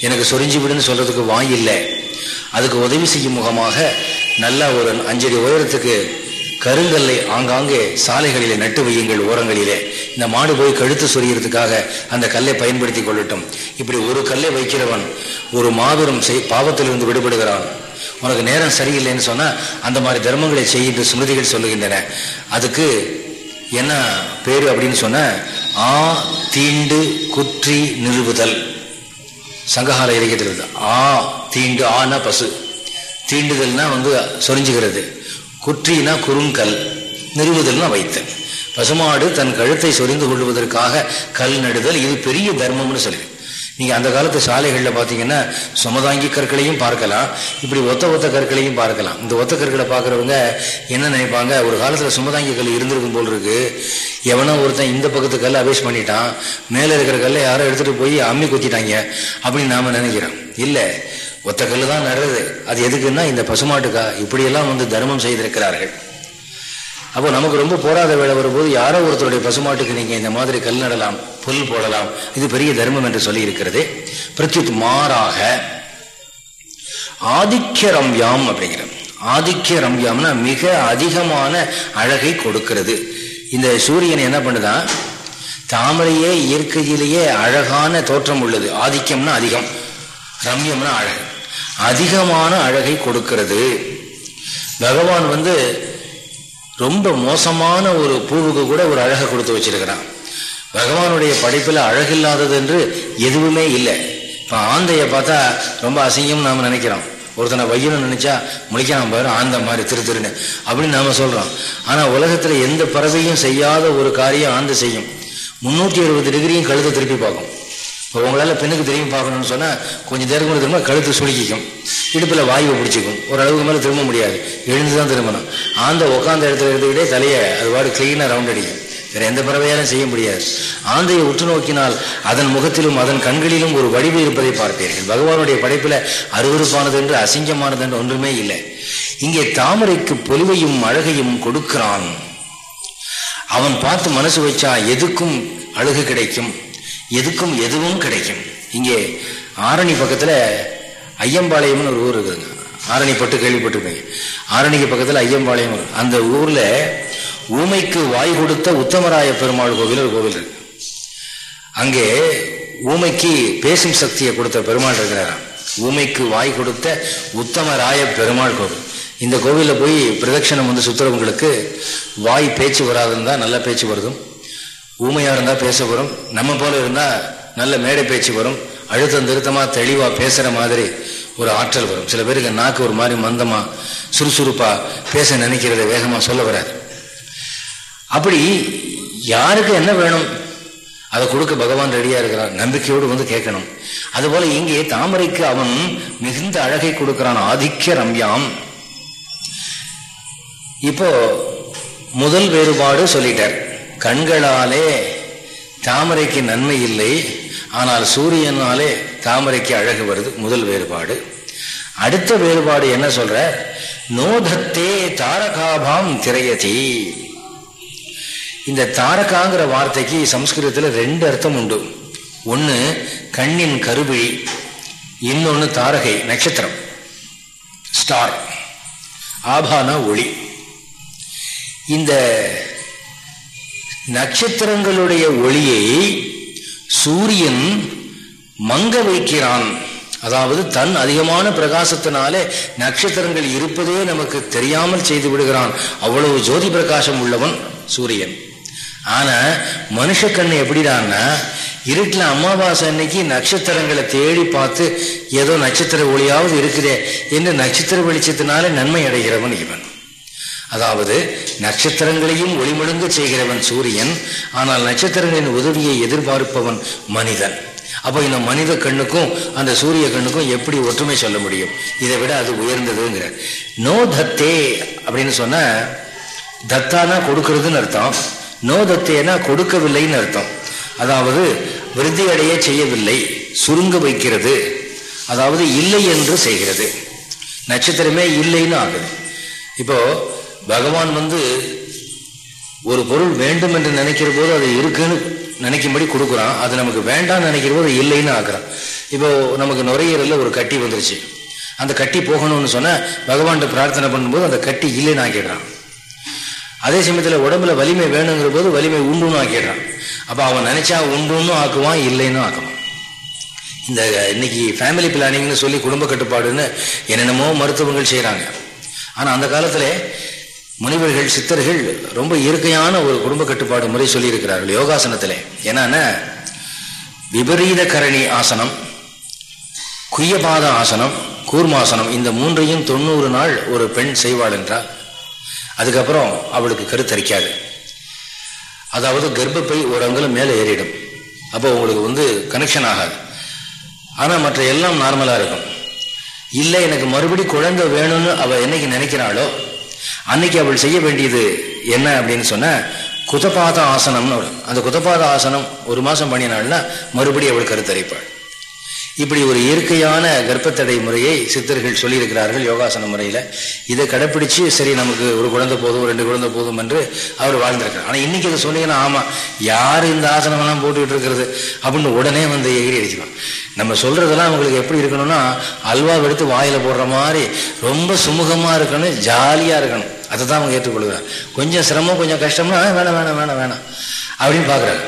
எனக்கு சொரிஞ்சு விடுன்னு சொல்கிறதுக்கு வாய் இல்லை. அதுக்கு உதவி செய்யும் முகமாக நல்லா ஒரு அஞ்சடி உயரத்துக்கு கருங்கல்லை ஆங்காங்கே சாலைகளிலே நட்டு வையுங்கள் ஓரங்களிலே. இந்த மாடு போய் கழுத்து சொரியறதுக்காக அந்த கல்லை பயன்படுத்தி கொள்ளட்டும். இப்படி ஒரு கல்லை வைக்கிறவன் ஒரு மாபெரும் செய் பாவத்திலிருந்து விடுபடுகிறான். உனக்கு நேரம் சரியில்லைன்னு சொன்னால் அந்த மாதிரி தர்மங்களை செய்கின்ற சுமதிகள் சொல்லுகின்றன. அதுக்கு என்ன பேர் அப்படின்னு சொன்ன ஆ தீண்டு குற்றி நிறுவுதல். சங்ககால இலக்கியத்தில் ஆ தீண்டு ஆனா பசு. தீண்டுதல்னா வந்து சொரிஞ்சுகிறது. குற்றினா குறுங்கல். நிறுவுதல்னா வைத்தல். பசுமாடு தன் கழுத்தை சொரிந்து கொள்வதற்காக கல் நடுதல் இது பெரிய தர்மம்னு சொல்லி நீங்கள் அந்த காலத்து சாலைகளில் பார்த்தீங்கன்னா சுமதாங்கி கற்களையும் பார்க்கலாம் இப்படி ஒத்த ஒத்த கற்களையும் பார்க்கலாம். இந்த ஒத்த கற்களை பார்க்குறவங்க என்ன நினைப்பாங்க? ஒரு காலத்தில் சுமதாங்கி கல் இருந்திருக்கும் போல் இருக்கு. எவனோ ஒருத்தன் இந்த பக்கத்து கல் அபேஸ் பண்ணிட்டான் மேலே இருக்கிற கல்லை யாரோ எடுத்துகிட்டு போய் அம்மி குத்திட்டாங்க அப்படின்னு நாம் நினைக்கிறோம். இல்லை ஒத்த கல் தான் நடுறது. அது எதுக்குன்னா இந்த பசுமாட்டுக்கா இப்படியெல்லாம் வந்து தர்மம் செய்திருக்கிறார்கள். அப்போ நமக்கு ரொம்ப போராத வேலை வரும்போது யாரோ ஒருத்தருடைய பசுமாட்டுக்கு நீங்கள் இந்த மாதிரி கல் நடலாம். புல் போடலாம். இது பெரிய தர்மம் என்று சொல்லி இருக்கிறது பிரத்யுத் மாறாக ஆதிக்க ரம்யாம் அப்படிங்கிற ஆதிக்க ரம்யாம்னா மிக அதிகமான அழகை கொடுக்கிறது. இந்த சூரியன் என்ன பண்ணுதான் தாமரையே இயற்கையிலேயே அழகான தோற்றம் உள்ளது. ஆதிக்கம்னா அதிகம். ரம்யம்னா அழகு. அதிகமான அழகை கொடுக்கிறது. பகவான் வந்து ரொம்ப மோசமான ஒரு பூவுக்கு கூட ஒரு அழகை கொடுத்து வச்சிருக்கிறான். பகவானுடைய படைப்பில் அழகில்லாதது என்று எதுவுமே இல்லை. இப்போ ஆந்தையை பார்த்தா ரொம்ப அசிங்கம் நாம் நினைக்கிறோம். ஒருத்தனை வையணும் நினச்சா முழிக்கலாம் பாரு ஆந்த மாதிரி திரு திருன்னு அப்படின்னு நாம் சொல்கிறோம் ஆனால் உலகத்தில் எந்த பறவையும் செய்யாத ஒரு காரியம் ஆந்தை செய்யும். முன்னூற்றி அறுபது டிகிரியும் கழுத்தை திருப்பி பார்க்கும். இப்போ உங்களால் பெண்ணுக்கு திரும்பி பார்க்கணும்னு சொன்னால் கொஞ்சம் நேரம் திரும்ப கழுத்து சுருக்கிக்கும். இடுப்பில் வாயுவை பிடிச்சிக்கும். ஓரளவுக்கு மேலே திரும்ப முடியாது. எழுந்து தான் திரும்பணும். ஆந்த உட்காந்த இடத்துல இருந்துக்கிட்டே தலையை அது வாடு கிளீனாக ரவுண்ட் அடிக்கும். வேற எந்த பறவையாலும் செய்ய முடியாது. ஆந்தையை உற்று நோக்கினால் அதன் முகத்திலும் அதன் கண்களிலும் ஒரு வடிவு இருப்பதை பார்ப்பீர்கள். பகவானுடைய படைப்பில் அருவறுப்பானது என்று அசிங்கமானது என்று ஒன்றுமே இல்லை. இங்கே தாமரைக்கு பொலிவையும் அழகையும் கொடுக்கிறான். அவன் பார்த்து மனசு வச்சா எதுக்கும் அழகு கிடைக்கும். எதுக்கும் எதுவும் கிடைக்கும். இங்கே ஆரணி பக்கத்தில் ஐயம்பாளையம்னு ஒரு ஊர் இருக்குதுங்க. ஆரணி பட்டு கேள்விப்பட்டிருப்பீங்க. ஆரணிக்கு பக்கத்தில் ஐயம்பாளையம் அந்த ஊரில் ஊமைக்கு வாய் கொடுத்த உத்தமராய பெருமாள் கோவில் ஒரு கோவில் இருக்கு. அங்கே ஊமைக்கு பேசும் சக்தியை கொடுத்த பெருமாள் இருக்கிறாராம். ஊமைக்கு வாய் கொடுத்த உத்தமராய பெருமாள் கோவில். இந்த கோவிலில் போய் பிரதட்சணம் வந்து சுத்துறவங்களுக்கு வாய் பேச்சு வராதுன்னு தான் நல்ல பேச்சு வருதும். ஊமையாக இருந்தால் பேச வரும். நம்ம போல இருந்தால் நல்ல மேடை பேச்சு வரும். அழுத்தம் திருத்தமாக தெளிவாக பேசுகிற மாதிரி ஒரு ஆற்றல் வரும். சில பேருக்கு நாக்கு ஒரு மாதிரி மந்தமாக சுறுசுறுப்பாக பேச நினைக்கிறத வேகமாக சொல்ல வராது. அப்படி யாருக்கு என்ன வேணும்? அதை கொடுக்க பகவான் ரெடியா இருக்கிறான் நம்பிக்கையோடு வந்து கேட்கணும். அதுபோல இங்கே தாமரைக்கு அவன் மிகுந்த அழகை கொடுக்கிறான். ஆதிக்க ரம்யாம். இப்போ முதல் வேறுபாடு சொல்லிட்டார். கண்களாலே தாமரைக்கு நன்மை இல்லை. ஆனால் சூரியனாலே தாமரைக்கு அழகு வருது. முதல் வேறுபாடு. அடுத்த வேறுபாடு என்ன சொல்ற? நோதத்தே தாரகாபாம் திரையதி. இந்த தாரகாங்கிற வார்த்தைக்கு சம்ஸ்கிருதத்தில் ரெண்டு அர்த்தம் உண்டு. ஒன்று கண்ணின் கருவிழி இன்னொன்று தாரகை நட்சத்திரம். ஸ்டார் ஆபான ஒளி. இந்த நட்சத்திரங்களுடைய ஒளியை சூரியன் மங்க வைக்கிறான். அதாவது தன் அதிகமான பிரகாசத்தினாலே நட்சத்திரங்கள் இருப்பதே நமக்கு தெரியாமல் செய்து விடுகிறான். அவ்வளவு ஜோதி பிரகாசம் உள்ளவன் சூரியன். ஆனா மனுஷ கண்ணு எப்படிடான்னா இருட்டில் அமாவாசை அன்னைக்கு நட்சத்திரங்களை தேடி பார்த்து ஏதோ நட்சத்திர ஒளியாவது இருக்குதே என்று நட்சத்திர வெளிச்சத்தினால நன்மை அடைகிறவன் இவன். அதாவது நட்சத்திரங்களையும் ஒளிமுழுங்க செய்கிறவன் சூரியன் ஆனால் நட்சத்திரங்களின் உதவியை எதிர்பார்ப்பவன் மனிதன். அப்போ இந்த மனித கண்ணுக்கும் அந்த சூரிய கண்ணுக்கும் எப்படி ஒற்றுமை சொல்ல முடியும்? இதை விட அது உயர்ந்ததுங்கிற நோ தத்தே அப்படின்னு சொன்ன தத்தானா கொடுக்கறதுன்னு அர்த்தம். நோதத்தேனா கொடுக்கவில்லைன்னு அர்த்தம். அதாவது விருத்தி அடைய செய்யவில்லை சுருங்க வைக்கிறது. அதாவது இல்லை என்று செய்கிறது. நட்சத்திரமே இல்லைன்னு ஆகுது. இப்போ பகவான் வந்து ஒரு பொருள் வேண்டும் என்று நினைக்கிற போது அது இருக்குன்னு நினைக்கும்படி கொடுக்குறான். அது நமக்கு வேண்டாம்னு நினைக்கிற போது இல்லைன்னு ஆக்குறான். இப்போ நமக்கு நுரையீரலில் ஒரு கட்டி வந்துருச்சு. அந்த கட்டி போகணும்னு சொன்னால் பகவான்கிட்ட பிரார்த்தனை பண்ணும்போது அந்த கட்டி இல்லைன்னு ஆக்கிடுறான். அதே சமயத்தில் உடம்புல வலிமை வேணுங்கிற போது வலிமை உண்டுன்னு ஆக்கிடுறான். அப்போ அவன் நினைச்சா உண்டுன்னு ஆக்குவான் இல்லைன்னு ஆக்குவான். இந்த இன்னைக்கு ஃபேமிலி பிளானிங்னு சொல்லி குடும்ப கட்டுப்பாடுன்னு என்னென்னமோ மருத்துவங்கள் செய்கிறாங்க ஆனால் அந்த காலத்தில் முனிவர்கள் சித்தர்கள் ரொம்ப இயற்கையான ஒரு குடும்ப கட்டுப்பாடு முறை சொல்லியிருக்கிறார்கள் யோகாசனத்தில். என்னன்னா விபரீத கரணி ஆசனம் குய்யபாத ஆசனம் கூர்மாசனம் இந்த மூன்றையும் தொண்ணூறு நாள் ஒரு பெண் செய்வாள் என்றால் அதுக்கப்புறம் அவளுக்கு கருத்தரிக்காது. அதாவது கர்ப்பப்பை ஒரு அங்குலம் மேலே ஏறிடும். அப்போ உங்களுக்கு வந்து கனெக்ஷன் ஆகாது. ஆனால் மற்ற எல்லாம் நார்மலாக இருக்கும். இல்லை எனக்கு மறுபடி குழந்தை வேணும்னு அவள் என்னைக்கு நினைக்கிறாளோ அன்னைக்கு அவள் செய்ய வேண்டியது என்ன அப்படின்னு சொன்ன குதபாத ஆசனம்னு அந்த குதபாத ஆசனம் ஒரு மாதம் பண்ணினாள்னா மறுபடியும் அவள் கருத்தரிப்பாள். இப்படி ஒரு இயற்கையான கர்ப்பத்தடை முறையை சித்தர்கள் சொல்லியிருக்கிறார்கள் யோகாசன முறையில். இதை கடைப்பிடிச்சு சரி நமக்கு ஒரு குழந்தை போதும் ரெண்டு குழந்தை போதும் என்று அவர் வாழ்ந்திருக்கிறார். ஆனால் இன்னைக்கு அதை சொன்னீங்கன்னா ஆமாம் யார் இந்த ஆசனமெல்லாம் போட்டுக்கிட்டு இருக்கிறது? அப்படின்னு உடனே வந்து எகிரி அடிச்சுக்கணும் நம்ம சொல்கிறதெல்லாம் அவங்களுக்கு எப்படி இருக்கணும்னா அல்வா எடுத்து வாயில் போடுற மாதிரி ரொம்ப சுமூகமாக இருக்கணும் ஜாலியாக இருக்கணும். அதை தான் அவங்க ஏற்றுக்கொள்கிறார். கொஞ்சம் சிரமம் கொஞ்சம் கஷ்டம்னா வேணாம் வேணாம் வேணாம் வேணாம் அப்படின்னு பார்க்குறாங்க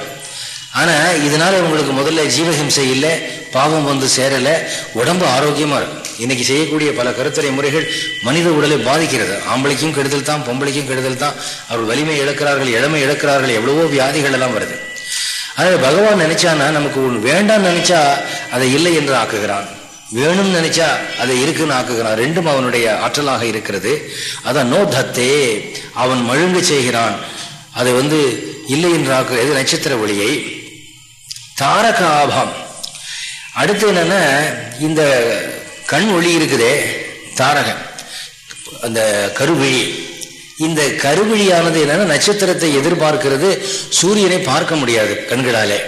ஆனால் இதனால் இவங்களுக்கு முதல்ல ஜீவஹிம்சை இல்லை பாவம் வந்து சேரலை உடம்பு ஆரோக்கியமாக இருக்கும். இன்னைக்கு செய்யக்கூடிய பல கருத்துறை முறைகள் மனித உடலை பாதிக்கிறது. ஆம்பளைக்கும் கெடுதல் தான் பொம்பளைக்கும் கெடுதல் தான். அவர்கள் வலிமை இழக்கிறார்கள் இளமை இழக்கிறார்கள் எவ்வளவோ வியாதிகள் எல்லாம் வருது. அதனால் பகவான் நினைச்சானா நமக்கு ஒன்று வேண்டாம்னு நினைச்சா அதை இல்லை என்று ஆக்குகிறான். வேணும்னு நினைச்சா அதை இருக்குன்னு ஆக்குகிறான். ரெண்டும் அவனுடைய ஆற்றலாக இருக்கிறது. அதான் நோ தத்தே அவன் மழுங்கு செய்கிறான். அதை வந்து இல்லை என்று ஆக்குகிறது நட்சத்திர ஒளியை. தாரக ஆபம் அடுத்து என்னன்னா இந்த கண் ஒளி இருக்குதே தாரகம். அந்த கருவிழி. இந்த கருவிழியானது என்னன்னா நட்சத்திரத்தை எதிர்பார்க்கிறது சூரியனை பார்க்க முடியாது கண்களாலே.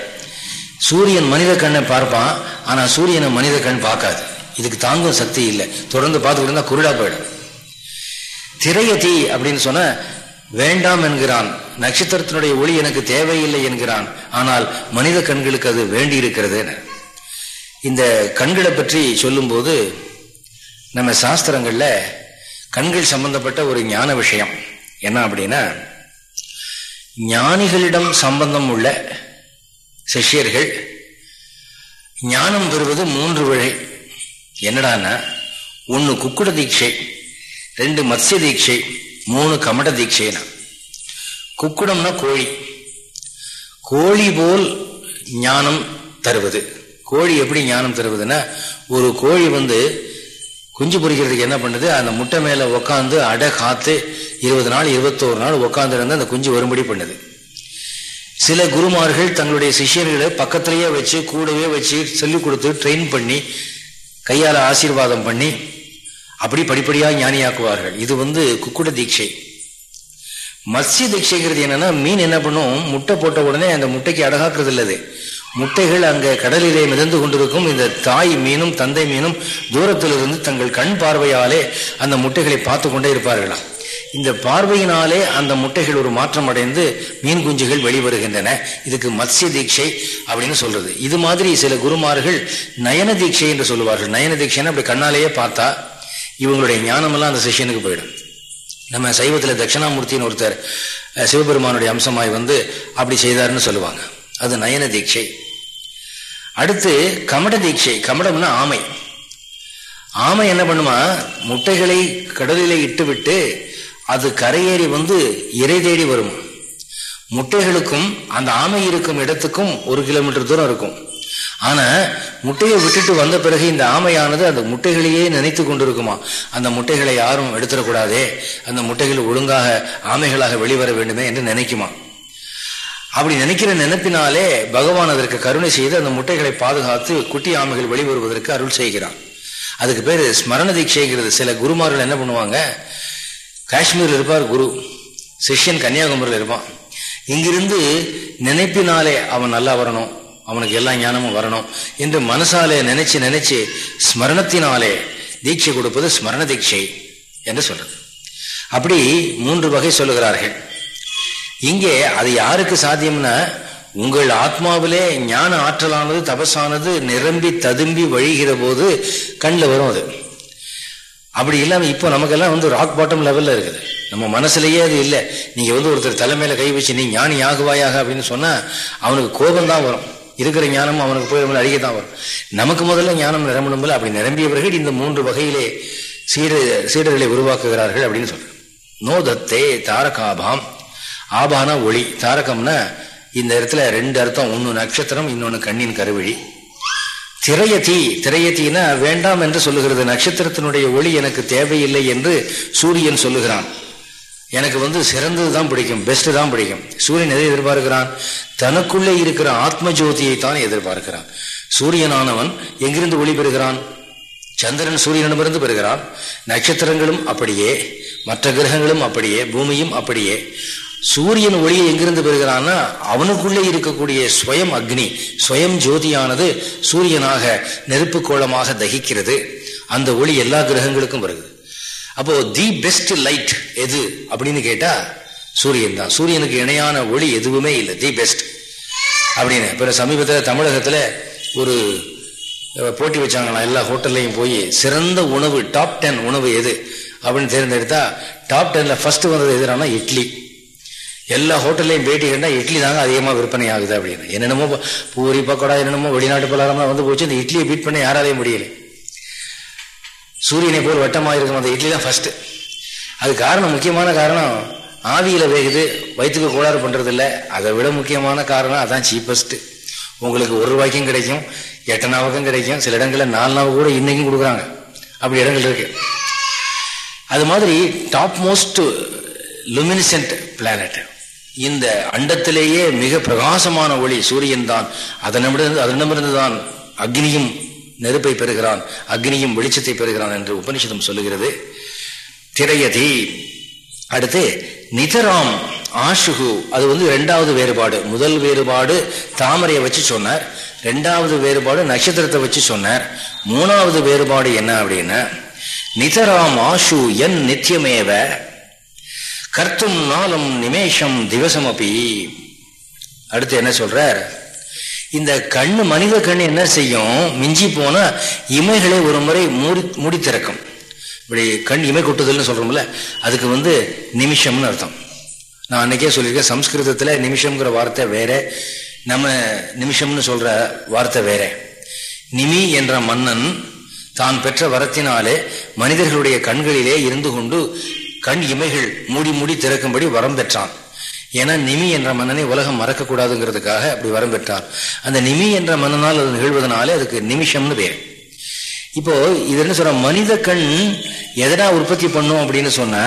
சூரியன் மனித கண்ணை பார்ப்பான் ஆனால் சூரியனை மனித கண் பார்க்காது. இதுக்கு தாங்கும் சக்தி இல்லை. தொடர்ந்து பார்த்துக்கிட்டு இருந்தால் குருடா போயிடும். திரையதி அப்படின்னு சொன்ன வேண்டாம் என்கிறான். நட்சத்திரத்தினுடைய ஒளி எனக்கு தேவையில்லை என்கிறான். ஆனால் மனித கண்களுக்கு அது வேண்டி இருக்கிறது இந்த கண்களை பற்றி சொல்லும்போது நம்ம சாஸ்திரங்களில் கண்கள் சம்பந்தப்பட்ட ஒரு ஞான விஷயம். என்ன அப்படின்னா ஞானிகளிடம் சம்பந்தம் உள்ள சிஷ்யர்கள் ஞானம் பெறுவது மூன்று வழி என்னடான்னா ஒன்று குக்குட தீட்சை ரெண்டு மத்ய தீட்சை மூணு கமட தீட்சைனா. குக்குடம்னா கோழி. கோழி போல் ஞானம் தருவது. கோழி எப்படி ஞானம் தருவதுன்னா ஒரு கோழி வந்து குஞ்சு பொறிக்கிறதுக்கு என்ன பண்ணுது? அந்த முட்டை மேலே உக்காந்து அடை காத்து இருபது நாள் இருபத்தோரு நாள் உக்காந்துருந்து அந்த குஞ்சு வரும்படி பண்ணுது. சில குருமார்கள் தங்களுடைய சிஷியர்களை பக்கத்திலேயே வச்சு கூடவே வச்சு சொல்லிக் கொடுத்து ட்ரெயின் பண்ணி கையால் ஆசீர்வாதம் பண்ணி அப்படி படிப்படியாக ஞானியாக்குவார்கள். இது வந்து குக்குட தீட்சை. மத்ய தீட்சைங்கிறது என்னன்னா மீன் என்ன பண்ணும்? முட்டை போட்ட உடனே அந்த முட்டைக்கு அடகாக்குறது இல்லது முட்டைகள் அங்கே கடலிலே மிதந்து கொண்டிருக்கும். இந்த தாய் மீனும் தந்தை மீனும் தூரத்திலிருந்து தங்கள் கண் பார்வையாலே அந்த முட்டைகளை பார்த்து கொண்டே இருப்பார்களாம். இந்த பார்வையினாலே அந்த முட்டைகள் ஒரு மாற்றம் அடைந்து மீன் குஞ்சுகள் வெளிவருகின்றன. இதுக்கு மத்ய தீட்சை அப்படின்னு சொல்றது. இது மாதிரி சில குருமார்கள் நயன தீட்சை என்று சொல்லுவார்கள். நயன தீட்சைன்னு அப்படி கண்ணாலேயே பார்த்தா இவங்களுடைய ஞானமெல்லாம் அந்த சிஷியனுக்கு போயிடும். நம்ம சைவத்தில் தட்சிணாமூர்த்தின்னு ஒருத்தர் சிவபெருமானுடைய அம்சமாய் வந்து அப்படி செய்தார்னு சொல்லுவாங்க. அது நயன தீட்சை. அடுத்து கமட தீட்சை கமடம்னா ஆமை. ஆமை என்ன பண்ணுமா முட்டைகளை கடலிலே இட்டு விட்டு அது கரையேறி வந்து இறை தேடி வரும். முட்டைகளுக்கும் அந்த ஆமை இருக்கும் இடத்துக்கும் ஒரு கிலோமீட்டர் தூரம் இருக்கும். ஆனா முட்டையை விட்டுட்டு வந்த பிறகு இந்த ஆமையானது அந்த முட்டைகளையே நினைத்து கொண்டிருக்குமா? அந்த முட்டைகளை யாரும் எடுத்துடக்கூடாதே. அந்த முட்டைகள் ஒழுங்காக ஆமைகளாக வெளிவர வேண்டுமே என்று நினைக்குமா? அப்படி நினைக்கிற நினைப்பினாலே பகவான் அதற்கு கருணை செய்து அந்த முட்டைகளை பாதுகாத்து குட்டி ஆமைகள் வெளிவருவதற்கு அருள் செய்கிறான் அதுக்கு பேர் ஸ்மரண தீட்சைங்கிறது. சில குருமார்கள் என்ன பண்ணுவாங்க? காஷ்மீரில் இருப்பார் குரு. சிஷ்யன் கன்னியாகுமரியில் இருப்பான். இங்கிருந்து நினைப்பினாலே அவன் நல்லா வரணும். அவனுக்கு எல்லா ஞானமும் வரணும் என்று மனசாலே நினைச்சு நினைச்சு ஸ்மரணத்தினாலே தீட்சை கொடுப்பது ஸ்மரண தீட்சை என்று சொல்றது. அப்படி மூன்று வகை சொல்லுகிறார்கள். இங்கே அது யாருக்கு சாத்தியம்னா உங்கள் ஆத்மாவிலே ஞான ஆற்றலானது தபசானது நிரம்பி ததும்பி வழிகிற போது கண்ணில் வரும் அது. அப்படி இல்லாமல் இப்போ நமக்கெல்லாம் வந்து ராக் பாட்டம் லெவலில் இருக்குது. நம்ம மனசுலயே அது இல்லை. நீங்கள் வந்து ஒருத்தர் தலைமையில் கை வச்சு நீ ஞானி ஆகுவாயாக? அப்படின்னு சொன்னால் அவனுக்கு கோபம் தான் வரும். இருக்கிற ஞானம் அவனுக்கு போய் அடிக்க தான் வரும். நமக்கு முதல்ல ஞானம் நிரம்பணும் போல அப்படி நிரம்பியவர்கள் இந்த மூன்று வகையிலே சீட சீடர்களை உருவாக்குகிறார்கள் அப்படின்னு சொல்கிறேன் நோதத்தே தாரகாபாம். ஆபான ஒளி. தாரகம்னா இந்த இடத்துல ரெண்டு அர்த்தம். ஒன்னு நட்சத்திரம் இன்னொன்னு கண்ணின் கருவிழி. திரையதி. திரையத்தினா வேண்டாம் என்று சொல்லுகிறது. நட்சத்திரத்தினுடைய ஒளி எனக்கு தேவையில்லை என்று சூரியன் சொல்லுகிறான். எனக்கு வந்து சிறந்தது தான் பிடிக்கும். பெஸ்ட் தான் பிடிக்கும். சூரியன் எதை எதிர்பார்க்கிறான்? தனக்குள்ளே இருக்கிற ஆத்ம ஜோதியை தான் எதிர்பார்க்கிறான். சூரியனானவன் எங்கிருந்து ஒளி பெறுகிறான்? சந்திரன் சூரியனிடமிருந்து பெறுகிறான். நட்சத்திரங்களும் அப்படியே. மற்ற கிரகங்களும் அப்படியே. பூமியும் அப்படியே. சூரியன் ஒளியை எங்கிருந்து பெறுகிறான்னா அவனுக்குள்ளே இருக்கக்கூடிய ஸ்வயம் அக்னி ஸ்வயம் ஜோதியானது சூரியனாக நெருப்பு கோலமாக தகிக்கிறது. அந்த ஒளி எல்லா கிரகங்களுக்கும் வருது. அப்போ தி பெஸ்ட் லைட் எது அப்படின்னு கேட்டா சூரியன் தான். சூரியனுக்கு இணையான ஒளி எதுவுமே இல்லை. தி பெஸ்ட் அப்படின்னு. பிற சமீபத்தில் தமிழகத்தில் ஒரு போட்டி வச்சாங்களா எல்லா ஹோட்டல்லையும் போய் சிறந்த உணவு டாப் டென் உணவு எது அப்படின்னு தேர்ந்தெடுத்தா டாப் டென்ல ஃபர்ஸ்ட் வந்தது எதுனா இட்லி. எல்லா ஹோட்டல்லையும் பேட்டி கண்டால் இட்லி தாங்க அதிகமாக விற்பனை ஆகுது அப்படின்னு. என்னென்னமோ பூரி பக்கோடா என்னென்னமோ வெளிநாட்டு பலகாரமாக வந்து போச்சு. இந்த இட்லியை பீட் பண்ண யாராலையும் முடியல. சூரியனை போல் வட்டமாக இருக்கும் அந்த இட்லி தான் ஃபஸ்ட்டு அது காரணம் முக்கியமான காரணம் ஆவியில் வேகுது வயிற்றுக்கு கோளாறு பண்ணுறதில்ல அதை விட முக்கியமான காரணம் அதான் சீப்பஸ்ட்டு உங்களுக்கு ஒரு ரூபாய்க்கும் கிடைக்கும் எட்டனாவுக்கும் கிடைக்கும். சில இடங்களில் நாலு நாவு கூட இன்றைக்கும் கொடுக்குறாங்க. அப்படி இடங்கள் இருக்கு. அது மாதிரி டாப் மோஸ்ட் லுமினிசென்ட் பிளானட் இந்த அண்டத்திலேயே மிக பிரகாசமான ஒளி சூரியன் தான். அதனிடமிருந்து அதனிடமிருந்து தான் அக்னியும் நெருப்பை பெறுகிறான். அக்னியும் வெளிச்சத்தை பெறுகிறான் என்று உபனிஷதம் சொல்லுகிறது. திரையதி. அடுத்து நிதராம் ஆஷுகு. அது வந்து இரண்டாவது வேறுபாடு. முதல் வேறுபாடு தாமரையை வச்சு சொன்னார். ரெண்டாவது வேறுபாடு நட்சத்திரத்தை வச்சு சொன்னார். மூணாவது வேறுபாடு என்ன அப்படின்னா நிதராம் ஆஷு என் நித்தியமேவ கர்த்தும் நாளும் நிமேஷம் திவசம் அப்பி அடுத்து என்ன சொல்றார்? இந்த கண்ணு மனித கண் என்ன செய்யும்? மிஞ்சி போனா இமைகளை ஒரு முறை மூடி மூடி திறக்கும். இப்படி கண் இமை கொட்டுதல்னு சொல்றோம்ல அதுக்கு வந்து நிமிஷம்னு அர்த்தம். நான் அன்னைக்கே சொல்லியிருக்கேன் சம்ஸ்கிருதத்துல நிமிஷம்ங்கிற வார்த்தை வேற நம்ம நிமிஷம்னு சொல்ற வார்த்தை வேற. நிமி என்ற மன்னன் தான் பெற்ற வரத்தினாலே மனிதர்களுடைய கண்களிலே இருந்து கொண்டு கண் இமைகள் மூடி மூடி திறக்கும்படி வரம் பெற்றான். ஏன்னா நிமி என்ற மன்னனை உலகம் மறக்கக்கூடாதுங்கிறதுக்காக அப்படி வரம் பெற்றார். அந்த நிமி என்ற மன்னனால் அது நிகழ்வதனாலே அதுக்கு நிமிஷம்னு பேர். இப்போ இது என்ன சொல்ற மனித கண் எதனா உற்பத்தி பண்ணும் அப்படின்னு சொன்ன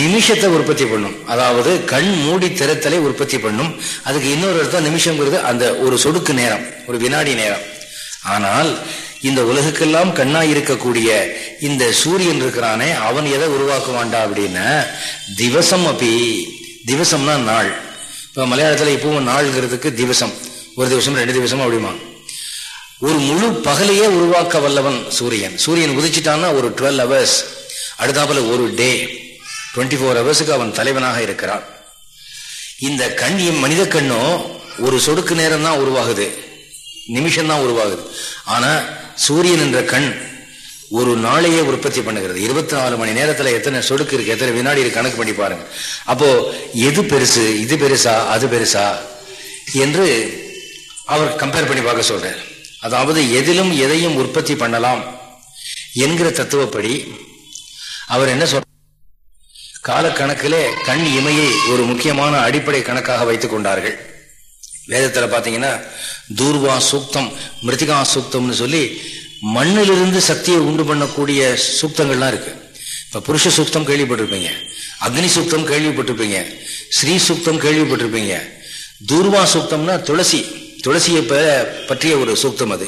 நிமிஷத்தை உற்பத்தி பண்ணும். அதாவது கண் மூடி திறத்தலை உற்பத்தி பண்ணும். அதுக்கு இன்னொரு அர்த்தம் நிமிஷங்கிறது அந்த ஒரு சொடுக்கு நேரம் ஒரு வினாடி நேரம். ஆனால் இந்த உலகுக்கெல்லாம் கண்ணா இருக்கக்கூடிய இந்த சூரியன் இருக்கிறானே அவன் எதை உருவாக்குவான்டா அப்படின்னா திவசம் அப்படி திவசம்னா நாள். இப்போ மலையாளத்தில் இப்பவும் நாள்ங்கிறதுக்கு திவசம். ஒரு திவசம் ரெண்டு திவசம் அப்படிமா. ஒரு முழு பகலையே உருவாக்க வல்லவன் சூரியன். சூரியன் உதிச்சிட்டான்னா ஒரு டுவெல் ஹவர்ஸ் அடுத்தாப்புல ஒரு டே டுவெண்ட்டி ஃபோர் ஹவர்ஸுக்கு அவன் தலைவனாக இருக்கிறான். இந்த கண் மனித கண்ணும் ஒரு சொடுக்கு நேரம் தான் உருவாகுது. நிமிஷம் தான் உருவாகுது. ஆனால் சூரியன் என்ற கண் ஒரு நாளையே உற்பத்தி பண்ணுகிறது. இருபத்தி நாலு மணி நேரத்தில் எத்தனை சொடுக்கு இருக்கு எத்தனை வினாடி இருக்கு கணக்கு பண்ணி பாருங்க. அப்போ எது பெருசு இது பெருசா அது பெருசா என்று அவர் கம்பேர் பண்ணி பார்க்க சொல்றார். அதாவது எதிலும் எதையும் உற்பத்தி பண்ணலாம் என்கிற தத்துவப்படி அவர் என்ன சொல் காலக்கணக்கிலே கண் இமையை ஒரு முக்கியமான அடிப்படை கணக்காக வைத்துக் கொண்டார்கள். வேதத்தில் பார்த்தீங்கன்னா தூர்வா சூக்தம் மிருத்திகா சூக்தம்னு சொல்லி மண்ணிலிருந்து சக்தியை உண்டு பண்ணக்கூடிய சூக்தங்கள்லாம் இருக்கு. இப்போ புருஷ சூக்தம் கேள்விப்பட்டிருப்பீங்க அக்னி சூக்தம் கேள்விப்பட்டிருப்பீங்க ஸ்ரீ சூக்தம் கேள்விப்பட்டிருப்பீங்க. தூர்வா சூக்தம்னா துளசி துளசியை பற்றிய ஒரு சூக்தம் அது.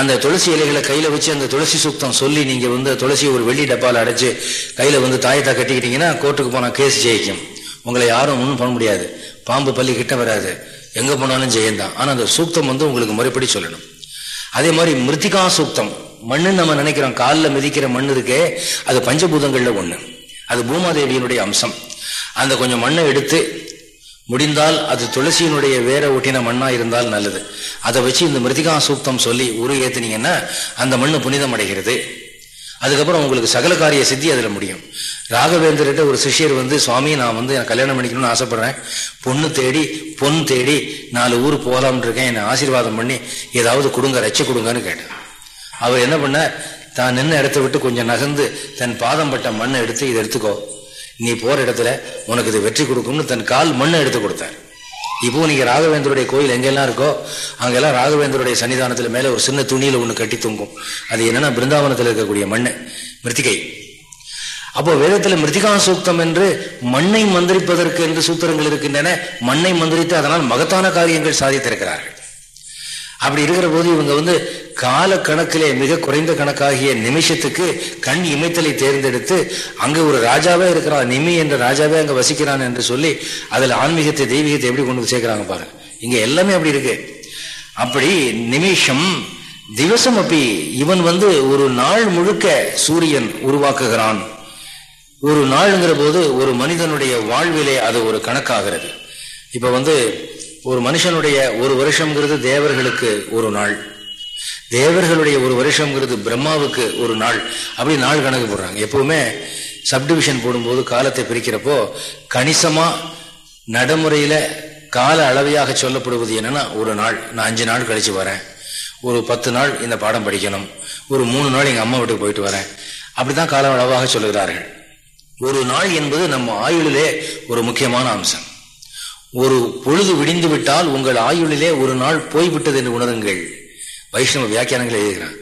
அந்த துளசி இலைகளை கையில வச்சு அந்த துளசி சுத்தம் சொல்லி நீங்க வந்து துளசியை ஒரு வெள்ளி டப்பால அடைச்சு கையில வந்து தாயத்தை கட்டிக்கிட்டீங்கன்னா கோர்ட்டுக்கு போனா கேஸ் ஜெயிக்கும். உங்களை யாரும் ஒன்றும் பண்ண முடியாது. பாம்பு பள்ளி கிட்ட வராது. எங்கே போனாலும் ஜெயந்தான். ஆனால் அந்த சூக்தம் வந்து உங்களுக்கு முறைப்படி சொல்லணும். அதே மாதிரி மிருத்திகா சூக்தம். மண்ணுன்னு நம்ம நினைக்கிறோம். காலில் மிதிக்கிற மண் இருக்கே அது பஞ்சபூதங்களில் ஒன்று அது பூமாதேவியினுடைய அம்சம். அந்த கொஞ்சம் மண்ணை எடுத்து முடிந்தால் அது துளசியினுடைய வேற ஒட்டின மண்ணாக இருந்தால் நல்லது. அதை வச்சு இந்த மிருதிகா சூக்தம் சொல்லி உரு ஏத்துனீங்கன்னா அந்த மண்ணு புனிதம் அடைகிறது அதுக்கப்புறம் உங்களுக்கு சகல காரிய சித்தி அதில் முடியும். ராகவேந்தர்கிட்ட ஒரு சிஷியர் வந்து சுவாமி நான் வந்து கல்யாணம் பண்ணிக்கணும்னு ஆசைப்படுறேன். பொண்ணு தேடி பொன் தேடி நாலு ஊர் போகலாம்னு இருக்கேன். என்னை ஆசீர்வாதம் பண்ணி ஏதாவது கொடுங்க ரச்ச கொடுங்கன்னு கேட்டேன் அவர் என்ன பண்ண தான் நின்று இடத்த விட்டு கொஞ்சம் நகர்ந்து தன் பாதம் பட்ட மண்ணை எடுத்து இதை எடுத்துக்கோ. நீ போகிற இடத்துல உனக்கு இது வெற்றி கொடுக்கும்னு தன் கால் மண்ணை எடுத்து கொடுத்தார். இப்போ நீங்க ராகவேந்தருடைய கோயில் எங்கெல்லாம் இருக்கோ அங்கெல்லாம் ராகவேந்தருடைய சன்னிதானத்துல மேல ஒரு சின்ன துணியில ஒண்ணு கட்டி தூங்கும். அது என்னன்னா பிருந்தாவனத்தில் இருக்கக்கூடிய மண்ணு மிருத்திகை. அப்போ வேதத்துல மிருத்திகா சூக்தம் என்று மண்ணை மந்திரிப்பதற்கு என்று சூத்திரங்கள் இருக்கின்றன. மண்ணை மந்திரித்து அதனால் மகத்தான காரியங்கள் சாதித்திருக்கிறார்கள். அப்படி இருக்கிற போது இவங்க வந்து கால கணக்கிலே மிக குறைந்த கணக்காகிய நிமிஷத்துக்கு கண் இமைத்தலை தேர்ந்தெடுத்து அங்கே ஒரு ராஜாவே இருக்கிறான் நிமி என்ற ராஜாவே அங்கே வசிக்கிறான் என்று சொல்லி அதில் ஆன்மீகத்தை தெய்வீகத்தை எப்படி கொண்டு சேர்க்கிறாங்க பாருங்க. இங்கே எல்லாமே அப்படி இருக்கு. அப்படி நிமிஷம் திவசம் அப்படி இவன் வந்து ஒரு நாள் முழுக்க சூரியன் உருவாக்குகிறான். ஒரு நாள்ங்கிற போது ஒரு மனிதனுடைய வாழ்விலே அது ஒரு கணக்காகிறது. இப்போ வந்து ஒரு மனுஷனுடைய ஒரு வருஷம்ங்கிறது தேவர்களுக்கு ஒரு நாள். தேவர்களுடைய ஒரு வருஷம்ங்கிறது பிரம்மாவுக்கு ஒரு நாள். அப்படி நாள் கணக்கு போடுறாங்க. எப்பவுமே சப்டிவிஷன் போடும்போது காலத்தை பிரிக்கிறப்போ கணிசமாக நடைமுறையில் கால அளவையாக சொல்லப்படுவது என்னன்னா ஒரு நாள். நான் அஞ்சு நாள் கழிச்சு வரேன். ஒரு பத்து நாள் இந்த பாடம் படிக்கணும். ஒரு மூணு நாள் எங்கள் அம்மா வீட்டுக்கு போயிட்டு வரேன். அப்படிதான் கால அளவாக சொல்லுகிறார்கள். ஒரு நாள் என்பது நம்ம ஆயுளிலே ஒரு முக்கியமான அம்சம். ஒரு பொழுது விடிந்து விட்டால் உங்கள் ஆயுளிலே ஒரு நாள் போய்விட்டது என்று உணருங்கள். வைஷ்ணவ வியாக்கியானங்கள் எழுதுகிறான்.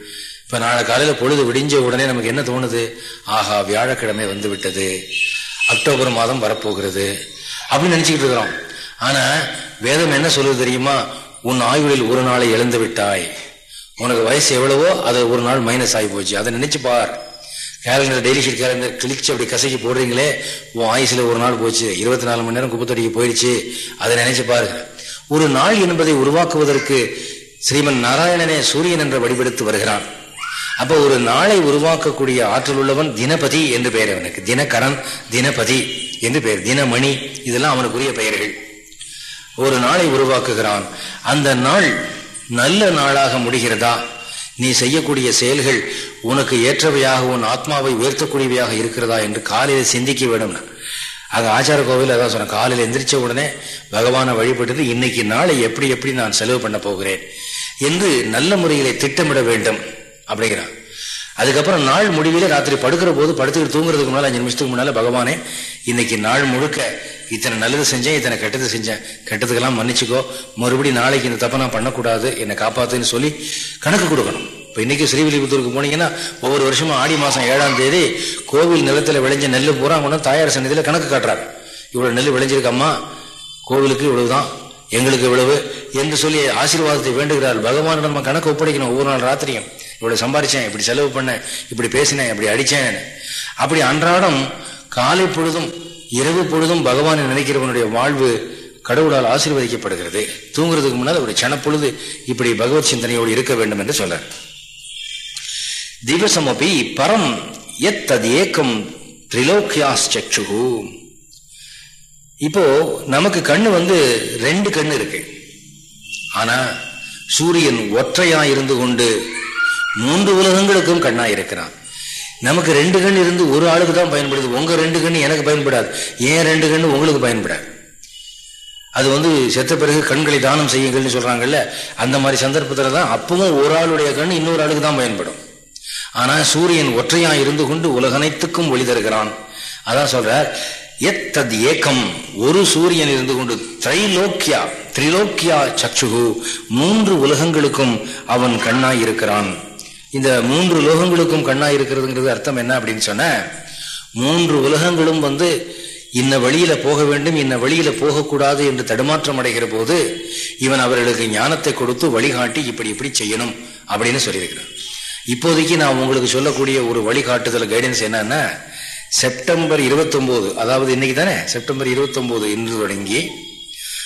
இப்ப நாளை காலையில பொழுது விடிஞ்ச உடனே நமக்கு என்ன தோணுது? ஆஹா வியாழக்கிழமை வந்து விட்டது அக்டோபர் மாதம் வரப்போகிறது. அப்படின்னு நினைச்சுக்கிட்டு இருக்கிறோம். ஆனா வேதம் என்ன சொல்லுது தெரியுமா? உன் ஆயுளில் ஒரு நாளை இழந்து விட்டாய் உனக்கு வயசு எவ்வளவோ அது ஒரு நாள் மைனஸ் ஆகி போச்சு. அதை நினைச்சு பார். கேலண்டர் டெய்லி ஷீட் கேலண்டர் கிழிச்சு அப்படி கசக்கி போடுறீங்களே உன் ஆயுசில் ஒரு நாள் போச்சு இருபத்தி நாலு மணி நேரம் குப்பத்தொடிக்கு போயிடுச்சு அதை நினைச்சு பாருங்க. ஒரு நாள் என்பதை உருவாக்குவதற்கு ஸ்ரீமன் நாராயணனே சூரியன் என்ற வடிவெடுத்து வருகிறான். அப்போ ஒரு நாளை உருவாக்கக்கூடிய ஆற்றல் உள்ளவன் தினபதி என்று பெயர் அவனுக்கு. தினகரன் தினபதி என்று பெயர். தினமணி இதெல்லாம் அவனுக்குரிய பெயர்கள். ஒரு நாளை உருவாக்குகிறான். அந்த நாள் நல்ல நாளாக முடிகிறதா? நீ செய்யக்கூடிய செயல்கள் உனக்கு ஏற்றவையாக உன் ஆத்மாவை உயர்த்தக்கூடியவையாக இருக்கிறதா என்று காலையில் சிந்திக்க வேண்டும் ஆக ஆச்சார கோவில் அதான் சொன்ன காலையில் எந்திரிச்ச உடனே பகவானை வழிபட்டு இன்னைக்கு நாளை எப்படி எப்படி நான் செலவு பண்ண போகிறேன் என்று நல்ல முறையிலே திட்டமிட வேண்டும் அப்படிங்கிறான் அதுக்கப்புறம் நாள் முடிவிலே ராத்திரி படுக்கிற போது படுத்துக்கிட்டு தூங்குறதுக்கு முன்னால் அஞ்சு நிமிஷத்துக்கு முன்னால பகவானே இன்னைக்கு நாள் முழுக்க இத்தனை நல்லது செஞ்சேன் இத்தனை கெட்டது செஞ்சேன். கெட்டதுக்கெல்லாம் மன்னிச்சுக்கோ. மறுபடியும் நாளைக்கு இந்த தப்பை நான் பண்ணக்கூடாது. என்னை காப்பாத்துன்னு சொல்லி கணக்கு கொடுக்கணும். இப்போ இன்னைக்கு ஸ்ரீவில்லிபுத்தூருக்கு போனீங்கன்னா ஒவ்வொரு வருஷமும் ஆடி மாதம் ஏழாம் தேதி கோவில் நிலத்தில் விளைஞ்ச நெல் பூரா கொண்டு தாயார் சன்னதியில் கணக்கு காட்டுறாங்க இவ்வளோ நெல் விளைஞ்சிருக்கம்மா கோவிலுக்கு இவ்வளவுதான். எங்களுக்கு இவ்வளவு என்று சொல்லி ஆசீர்வாதத்தை வேண்டுகிறார். பகவான் நம்ம கணக்கு ஒப்படைக்கணும் ஒவ்வொரு நாள் ராத்திரியும். இவ்வளவு சம்பாரிச்சேன் இப்படி செலவு பண்ணேன் இப்படி பேசினேன் இப்படி அடிச்சேன். அப்படி அன்றாடம் காலை பொழுதும் இரவு பொழுதும் பகவானை நினைக்கிறவனுடைய வாழ்வு கடவுளால் ஆசீர்வதிக்கப்படுகிறது. தூங்குறதுக்கு முன்னால் ஒரு சனப்பொழுது இப்படி பகவத் சிந்தனையோடு இருக்க வேண்டும் என்று சொல்றார் திவசமபி பரம் எத் அது ஏக்கம் திரிலோக்கியாஸ்சு இப்போ நமக்கு கண்ணு வந்து ரெண்டு கண்ணு இருக்கு. ஆனா சூரியன் ஒற்றையா இருந்து கொண்டு மூன்று உலகங்களுக்கும் கண்ணா இருக்கிறான். நமக்கு ரெண்டு கண் இருந்து ஒரு ஆளுக்கு தான் பயன்படுது. உங்க ரெண்டு கண் எனக்கு பயன்படாது. ஏன் ரெண்டு கண் உங்களுக்கு பயன்படாது. அது வந்து செத்த பிறகு கண்களை தானம் செய்யுங்கள்னு சொல்றாங்கல்ல அந்த மாதிரி சந்தர்ப்பத்தில் தான் அப்பவும் ஒரு ஆளுடைய கண் இன்னொரு ஆளுக்கு தான் பயன்படும். ஆனா சூரியன் ஒற்றையா இருந்து கொண்டு உலகனைத்துக்கும் ஒளி தருகிறான். அதான் சொல்ற எத்தத் ஏக்கம்? ஒரு சூரியன் இருந்து கொண்டு திரைலோக்கியா திரிலோக்கியா சக்ஷுகு மூன்று உலகங்களுக்கும் அவன் கண்ணாய் இருக்கிறான். இந்த மூன்று லோகங்களுக்கும் கண்ணா இருக்கிறதுங்கிறது அர்த்தம் என்ன அப்படின்னு சொன்ன மூன்று உலகங்களும் வந்து இன்ன வழியில போக வேண்டும் இன்ன வழியில போகக்கூடாது என்று தடுமாற்றம் அடைகிற போது இவன் அவர்களுக்கு ஞானத்தை கொடுத்து வழிகாட்டி இப்படி இப்படி செய்யணும் அப்படின்னு சொல்லியிருக்கிறான் இப்போதைக்கு நான் உங்களுக்கு சொல்லக்கூடிய ஒரு வழிகாட்டுதல் கைடன்ஸ் என்னன்னா செப்டம்பர் இருபத்தொம்போது அதாவது இன்னைக்கு தானே செப்டம்பர் இருபத்தொம்போது இன்று தொடங்கி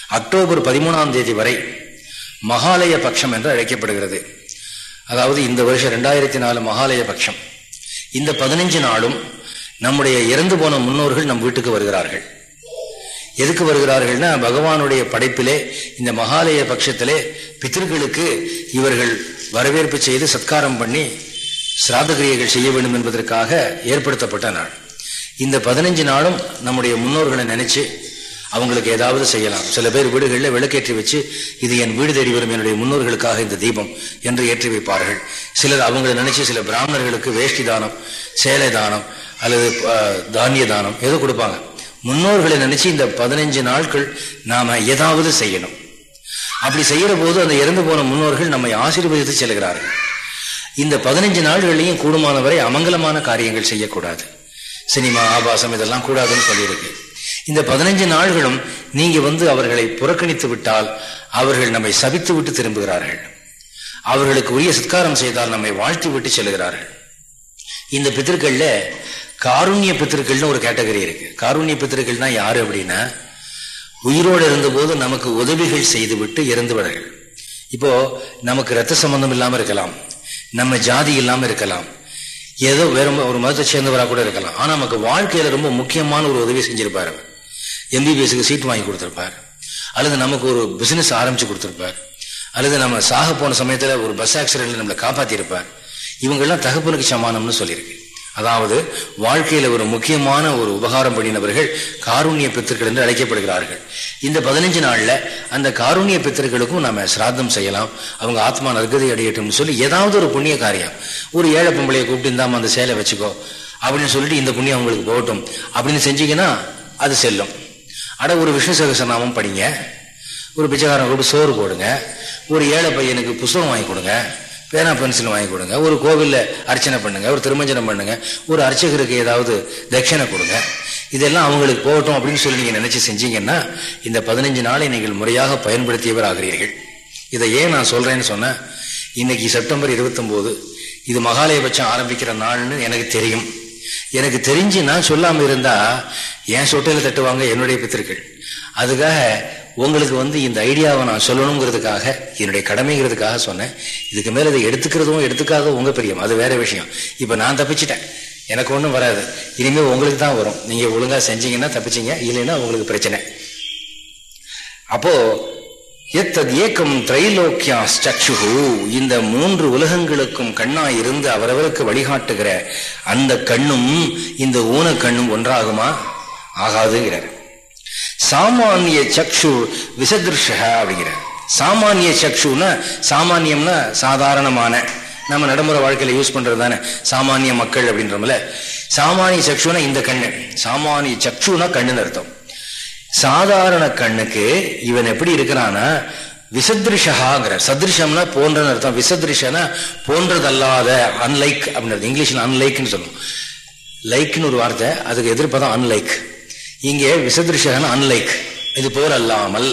அக்டோபர் பதிமூணாம் தேதி வரை மகாலய பட்சம் என்று அழைக்கப்படுகிறது. அதாவது இந்த வருஷம் ரெண்டாயிரத்தி நாலு மகாலய பட்சம் இந்த பதினஞ்சு நாளும் நம்முடைய இறந்து போன முன்னோர்கள் நம் வீட்டுக்கு வருகிறார்கள். எதுக்கு வருகிறார்கள்னா பகவானுடைய படைப்பிலே இந்த மகாலய பட்சத்திலே பித்திருக்களுக்கு இவர்கள் வரவேற்பு செய்து சத்காரம் பண்ணி சிராத கிரியைகள் செய்ய வேண்டும் என்பதற்காக ஏற்படுத்தப்பட்ட நாள். இந்த பதினஞ்சு நாளும் நம்முடைய முன்னோர்களை நினைச்சு அவங்களுக்கு ஏதாவது செய்யலாம். சில பேர் வீடுகளில் விளக்கேற்றி வச்சு இது என் வீடு தேடி வரும் என்னுடைய முன்னோர்களுக்காக இந்த தீபம் என்று ஏற்றி வைப்பார்கள். சிலர் அவங்களை நினைச்சு சில பிராமணர்களுக்கு வேஷ்டி தானம் சேலை தானம் அல்லது தானிய தானம் ஏதோ கொடுப்பாங்க. முன்னோர்களை நினைச்சு இந்த பதினஞ்சு நாட்கள் நாம ஏதாவது செய்யணும். அப்படி செய்யற போது அந்த இறந்து போன முன்னோர்கள் நம்மை ஆசீர்வதித்து செல்கிறார்கள். இந்த பதினைஞ்சு நாள்களையும் கூடுமானவரை அமங்கலமான காரியங்கள் செய்யக்கூடாது. சினிமா ஆபாசம் இதெல்லாம் கூடாதுன்னு சொல்லியிருக்கு. இந்த பதினஞ்சு நாள்களும் நீங்க வந்து அவர்களை புறக்கணித்து விட்டால் அவர்கள் நம்மை சபித்து விட்டு திரும்புகிறார்கள். அவர்களுக்கு உரிய சத்காரம் செய்தால் நம்மை வாழ்த்து விட்டு செல்கிறார்கள். இந்த பித்திருக்கள்ல காருண்ய பித்திருக்கள்னு ஒரு கேட்டகரி இருக்கு. காருண்ய பித்திருக்கள்னா யாரு அப்படின்னா உயிரோடு இருந்தபோது நமக்கு உதவிகள் செய்துவிட்டு இறந்துவிடர்கள் இப்போ நமக்கு ரத்த சம்பந்தம் இல்லாமல் இருக்கலாம். நம்ம ஜாதி இல்லாமல் இருக்கலாம். ஏதோ வேற ஒரு மதத்தை சேர்ந்தவராக கூட இருக்கலாம். ஆனால் நமக்கு வாழ்க்கையில ரொம்ப முக்கியமான ஒரு உதவி செஞ்சிருப்பாரு எம்பிபிஎஸ்க்கு சீட் வாங்கி கொடுத்துருப்பார். அல்லது நமக்கு ஒரு பிசினஸ் ஆரம்பிச்சு கொடுத்துருப்பார். அல்லது நம்ம சாக போன சமயத்தில் ஒரு பஸ் ஆக்சிடென்ட்ல நம்மளை காப்பாத்திருப்பார் இவங்கெல்லாம் தகப்பனுக்கு சமானம்னு சொல்லியிருக்கு. அதாவது வாழ்க்கையில ஒரு முக்கியமான ஒரு உபகாரம் பண்ணினவர்கள் காரூண்ய பித்தர்கள் என்று அழைக்கப்படுகிறார்கள். இந்த பதினஞ்சு நாள்ல அந்த காரூண்ய பித்தர்களுக்கும் நாம சிராதம் செய்யலாம். அவங்க ஆத்மா நற்கதை அடையட்டும்னு சொல்லி ஏதாவது ஒரு புண்ணிய காரியம். ஒரு ஏழை பொம்பளையை கூப்பிட்டு இருந்தாம அந்த சேலை வச்சுக்கோ. அப்படின்னு சொல்லிட்டு இந்த புண்ணியம் அவங்களுக்கு போகட்டும். அப்படின்னு செஞ்சீங்கன்னா அது செல்லும். அட ஒரு விஷ்ணு சகசநாமம் படிங்க. ஒரு பிச்சைக்காரன் கூப்பிட்டு சோறு போடுங்க. ஒரு ஏழை பையனுக்கு புஸ்தகம் வாங்கி கொடுங்க. பேனா பென்சில் வாங்கி கொடுங்க. ஒரு கோவிலில் அர்ச்சனை பண்ணுங்க. ஒரு திருமஞ்சனம் பண்ணுங்க. ஒரு அர்ச்சகருக்கு ஏதாவது தட்சிணை கொடுங்க. இதெல்லாம் அவங்களுக்கு போகட்டும் அப்படின்னு சொல்லி நீங்கள் நினச்சி செஞ்சீங்கன்னா இந்த பதினஞ்சு நாளை நீங்கள் முறையாக பயன்படுத்தியவர் ஆகிறீர்கள். இதை ஏன் நான் சொல்கிறேன்னு சொன்ன இன்னைக்கு செப்டம்பர் இருபத்தொம்போது இது மகாலயபட்சம் ஆரம்பிக்கிற நாள்னு எனக்கு தெரியும். எனக்கு தெரிஞ்சு நான் சொல்லாம இருந்தா என் சொட்டையில தட்டுவாங்க என்னுடைய பித்திருக்கள். அதுக்காக உங்களுக்கு வந்து இந்த ஐடியாவை நான் சொல்லணுங்கிறதுக்காக என்னுடைய கடமைங்கிறதுக்காக சொன்னேன். இதுக்கு மேல இதை எடுத்துக்கிறதும் எடுத்துக்காத உங்க பிரியம். அது வேற விஷயம். இப்ப நான் தப்பிச்சிட்டேன். எனக்கு ஒன்றும் வராது. இனிமேல் உங்களுக்கு தான் வரும். நீங்க ஒழுங்கா செஞ்சீங்கன்னா தப்பிச்சிங்க. இல்லைன்னா உங்களுக்கு பிரச்சனை. அப்போ எத்தது ஏக்கம் திரைலோக்கியா சக்ஷுகு இந்த மூன்று உலகங்களுக்கும் கண்ணா இருந்து அவரவருக்கு வழிகாட்டுகிற அந்த கண்ணும் இந்த ஊன கண்ணும் ஒன்றாகுமா? ஆகாதுங்கிறார். சாமானிய சக்ஷு விசதிருஷ அப்படிங்கிறார். சாமானிய சக்ஷுனா சாமானியம்னா சாதாரணமான நம்ம நடைமுறை வாழ்க்கையில யூஸ் பண்றது தானே சாமானிய மக்கள் அப்படின்றோம்ல. சாமானிய சக்ஷுனா இந்த கண்ணு. சாமானிய சக்ஷுனா கண்ணுன்னு அர்த்தம். சாதாரண கண்ணுக்கு இவன் எப்படி இருக்கிறான்னா விசத்ரிஷாங்கிற சதிருஷம்னா போன்றன்னு அர்த்தம். விசதிருஷனா போன்றதல்லாத அன்லைக் அப்படின்றது. இங்கிலீஷ்ல அன்லைக்னு சொல்லுவோம். லைக்னு ஒரு வார்த்தை அதுக்கு எதிர்ப்பதான் அன்லைக் இங்கே விசதிருஷகன் அன்லைக் இது போல் அல்லாமல்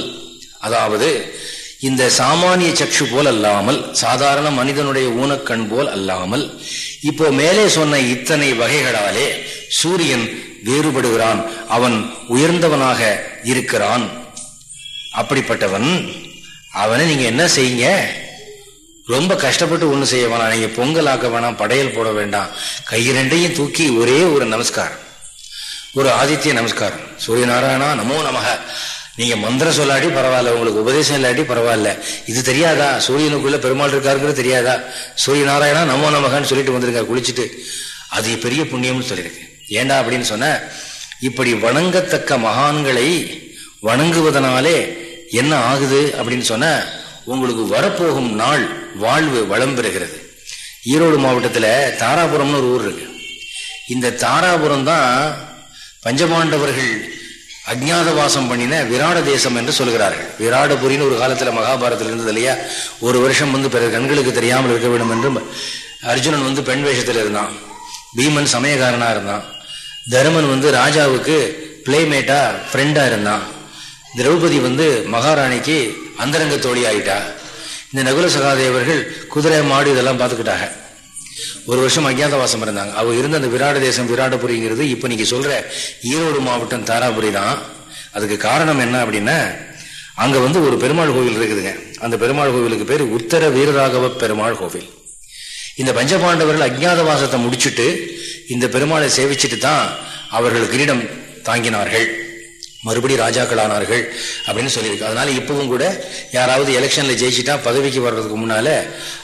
அதாவது இந்த சாமானிய சக்ஷு போல் அல்லாமல் சாதாரண மனிதனுடைய ஊனக்கண் போல் அல்லாமல் இப்போ மேலே சொன்ன இத்தனை வகைகளாலே சூரியன் வேறுபடுகிறான். அவன் உயர்ந்தவனாக இருக்கிறான். அப்படிப்பட்டவன் அவனை நீங்க என்ன செய்யுங்க? ரொம்ப கஷ்டப்பட்டு ஒண்ணு செய்ய வேணாம். நீங்க பொங்கல் ஆக்க வேணாம் படையல் போட வேண்டாம். கை ரெண்டையும் தூக்கி ஒரே ஒரு நமஸ்காரம். ஒரு ஆதித்ய நமஸ்காரம். சூரிய நாராயணா நமோ நமக நீங்க மந்திரம் சொல்லாட்டி பரவாயில்ல உங்களுக்கு உபதேசம் இல்லாட்டி பரவாயில்ல. இது தெரியாதா? சூரியனுக்குள்ள பெருமாள் இருக்காருங்கிறது தெரியாதா? சூரிய நாராயணா நமோ நமகன்னு சொல்லிட்டு வந்துருங்க குளிச்சுட்டு. அது பெரிய புண்ணியம்னு சொல்லியிருக்கு. ஏண்டா அப்படின்னு சொன்ன இப்படி வணங்கத்தக்க மகான்களை வணங்குவதனாலே என்ன ஆகுது அப்படின்னு சொன்ன உங்களுக்கு வரப்போகும் நாள் வாழ்வு வளம் பெறுகிறது. ஈரோடு மாவட்டத்தில் தாராபுரம்னு ஒரு ஊர் இருக்கு. இந்த தாராபுரம் தான் பஞ்சபாண்டவர்கள் அஜ்ஞாதவாசம் பண்ணின விராட தேசம் என்று சொல்கிறார்கள். விராடபுரின்னு ஒரு காலத்தில் மகாபாரதத்தில் இருந்தது இல்லையா? ஒரு வருஷம் வந்து பிறகு கண்களுக்கு தெரியாமல் இருக்க வேண்டும் என்று அர்ஜுனன் வந்து பெண் வேஷத்தில் இருந்தான். பீமன் சமயக்காரனாக இருந்தான். தருமன் வந்து ராஜாவுக்கு பிளேமேட்டா ஃப்ரெண்டா இருந்தான். திரௌபதி வந்து மகாராணிக்கு அந்தரங்க தோழி ஆயிட்டா. இந்த நகுல சகாதேவர்கள் குதிரை மாடு இதெல்லாம் பார்த்துக்கிட்டாங்க. ஒரு வருஷம் அஜாதவாசம் இருந்தாங்க. அவங்க இருந்த அந்த விராட தேசம் விராடபுரிங்கிறது இப்போ நீங்க சொல்ற ஈரோடு மாவட்டம் தாராபுரி தான். அதுக்கு காரணம் என்ன அப்படின்னா அங்க வந்து ஒரு பெருமாள் கோவில் இருக்குதுங்க. அந்த பெருமாள் கோவிலுக்கு பேர் உத்தர வீரராகவ பெருமாள் கோவில். இந்த பஞ்சபாண்டவர்கள் அஜ்ஞாதவாசத்தை முடிச்சுட்டு இந்த பெருமாளை சேவிச்சுட்டு தான் அவர்கள் கிரீடம் தாங்கினார்கள். மறுபடி ராஜாக்கள் ஆனார்கள் அப்படின்னு சொல்லியிருக்கு. அதனால இப்பவும் கூட யாராவது எலெக்ஷன்ல ஜெயிச்சுட்டா பதவிக்கு வர்றதுக்கு முன்னால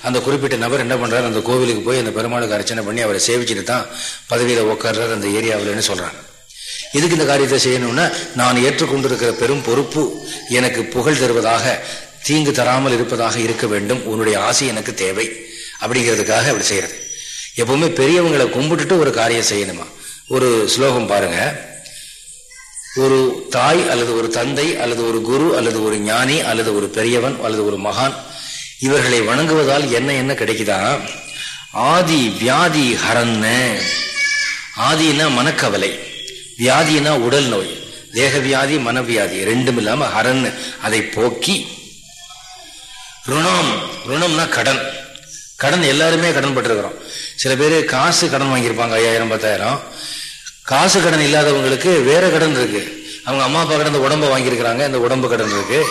அந்த குறிப்பிட்ட நபர் என்ன பண்றாரு? அந்த கோவிலுக்கு போய் அந்த பெருமாளுக்கு அர்ச்சனை பண்ணி அவரை சேவிச்சுட்டு தான் பதவியில உட்கார்றாரு அந்த ஏரியாவில்னு சொல்றாங்க. எதுக்கு இந்த காரியத்தை செய்யணும்னா நான் ஏற்றுக்கொண்டிருக்கிற பெரும் பொறுப்பு எனக்கு புகழ் தருவதாக தீங்கு தராமல் இருப்பதாக இருக்க வேண்டும். உன்னுடைய ஆசை எனக்கு தேவை. அப்படிங்கிறதுக்காக அப்படி செய்யறது. எப்பவுமே பெரியவங்களை கும்பிட்டுட்டு ஒரு காரியம் செய்யணுமா? ஒரு ஸ்லோகம் பாருங்க. ஒரு தாய் அல்லது ஒரு தந்தை அல்லது ஒரு குரு அல்லது ஒரு ஞானி அல்லது ஒரு பெரியவன் அல்லது ஒரு மகான் இவர்களை வணங்குவதால் என்ன என்ன கிடைக்குதா? ஆதி வியாதி ஹரன்னு. ஆதினா மனக்கவலை. வியாதினா உடல் நோய். தேக வியாதி மனவியாதி ரெண்டும் இல்லாம ஹரன் அதை போக்கி ருணம். ருணம்னா கடன். கடன் எல்லாருமே கடன் பட்டிருக்கிறோம் சில பேர் காசு கடன் வாங்கியிருப்பாங்க ஐயாயிரம் பத்தாயிரம். காசு கடன் இல்லாதவங்களுக்கு வேற கடன் இருக்கு. அவங்க அம்மா அப்பா கடன் உடம்ப வாங்கியிருக்கிறாங்க இந்த உடம்பு கடன் இருக்கு.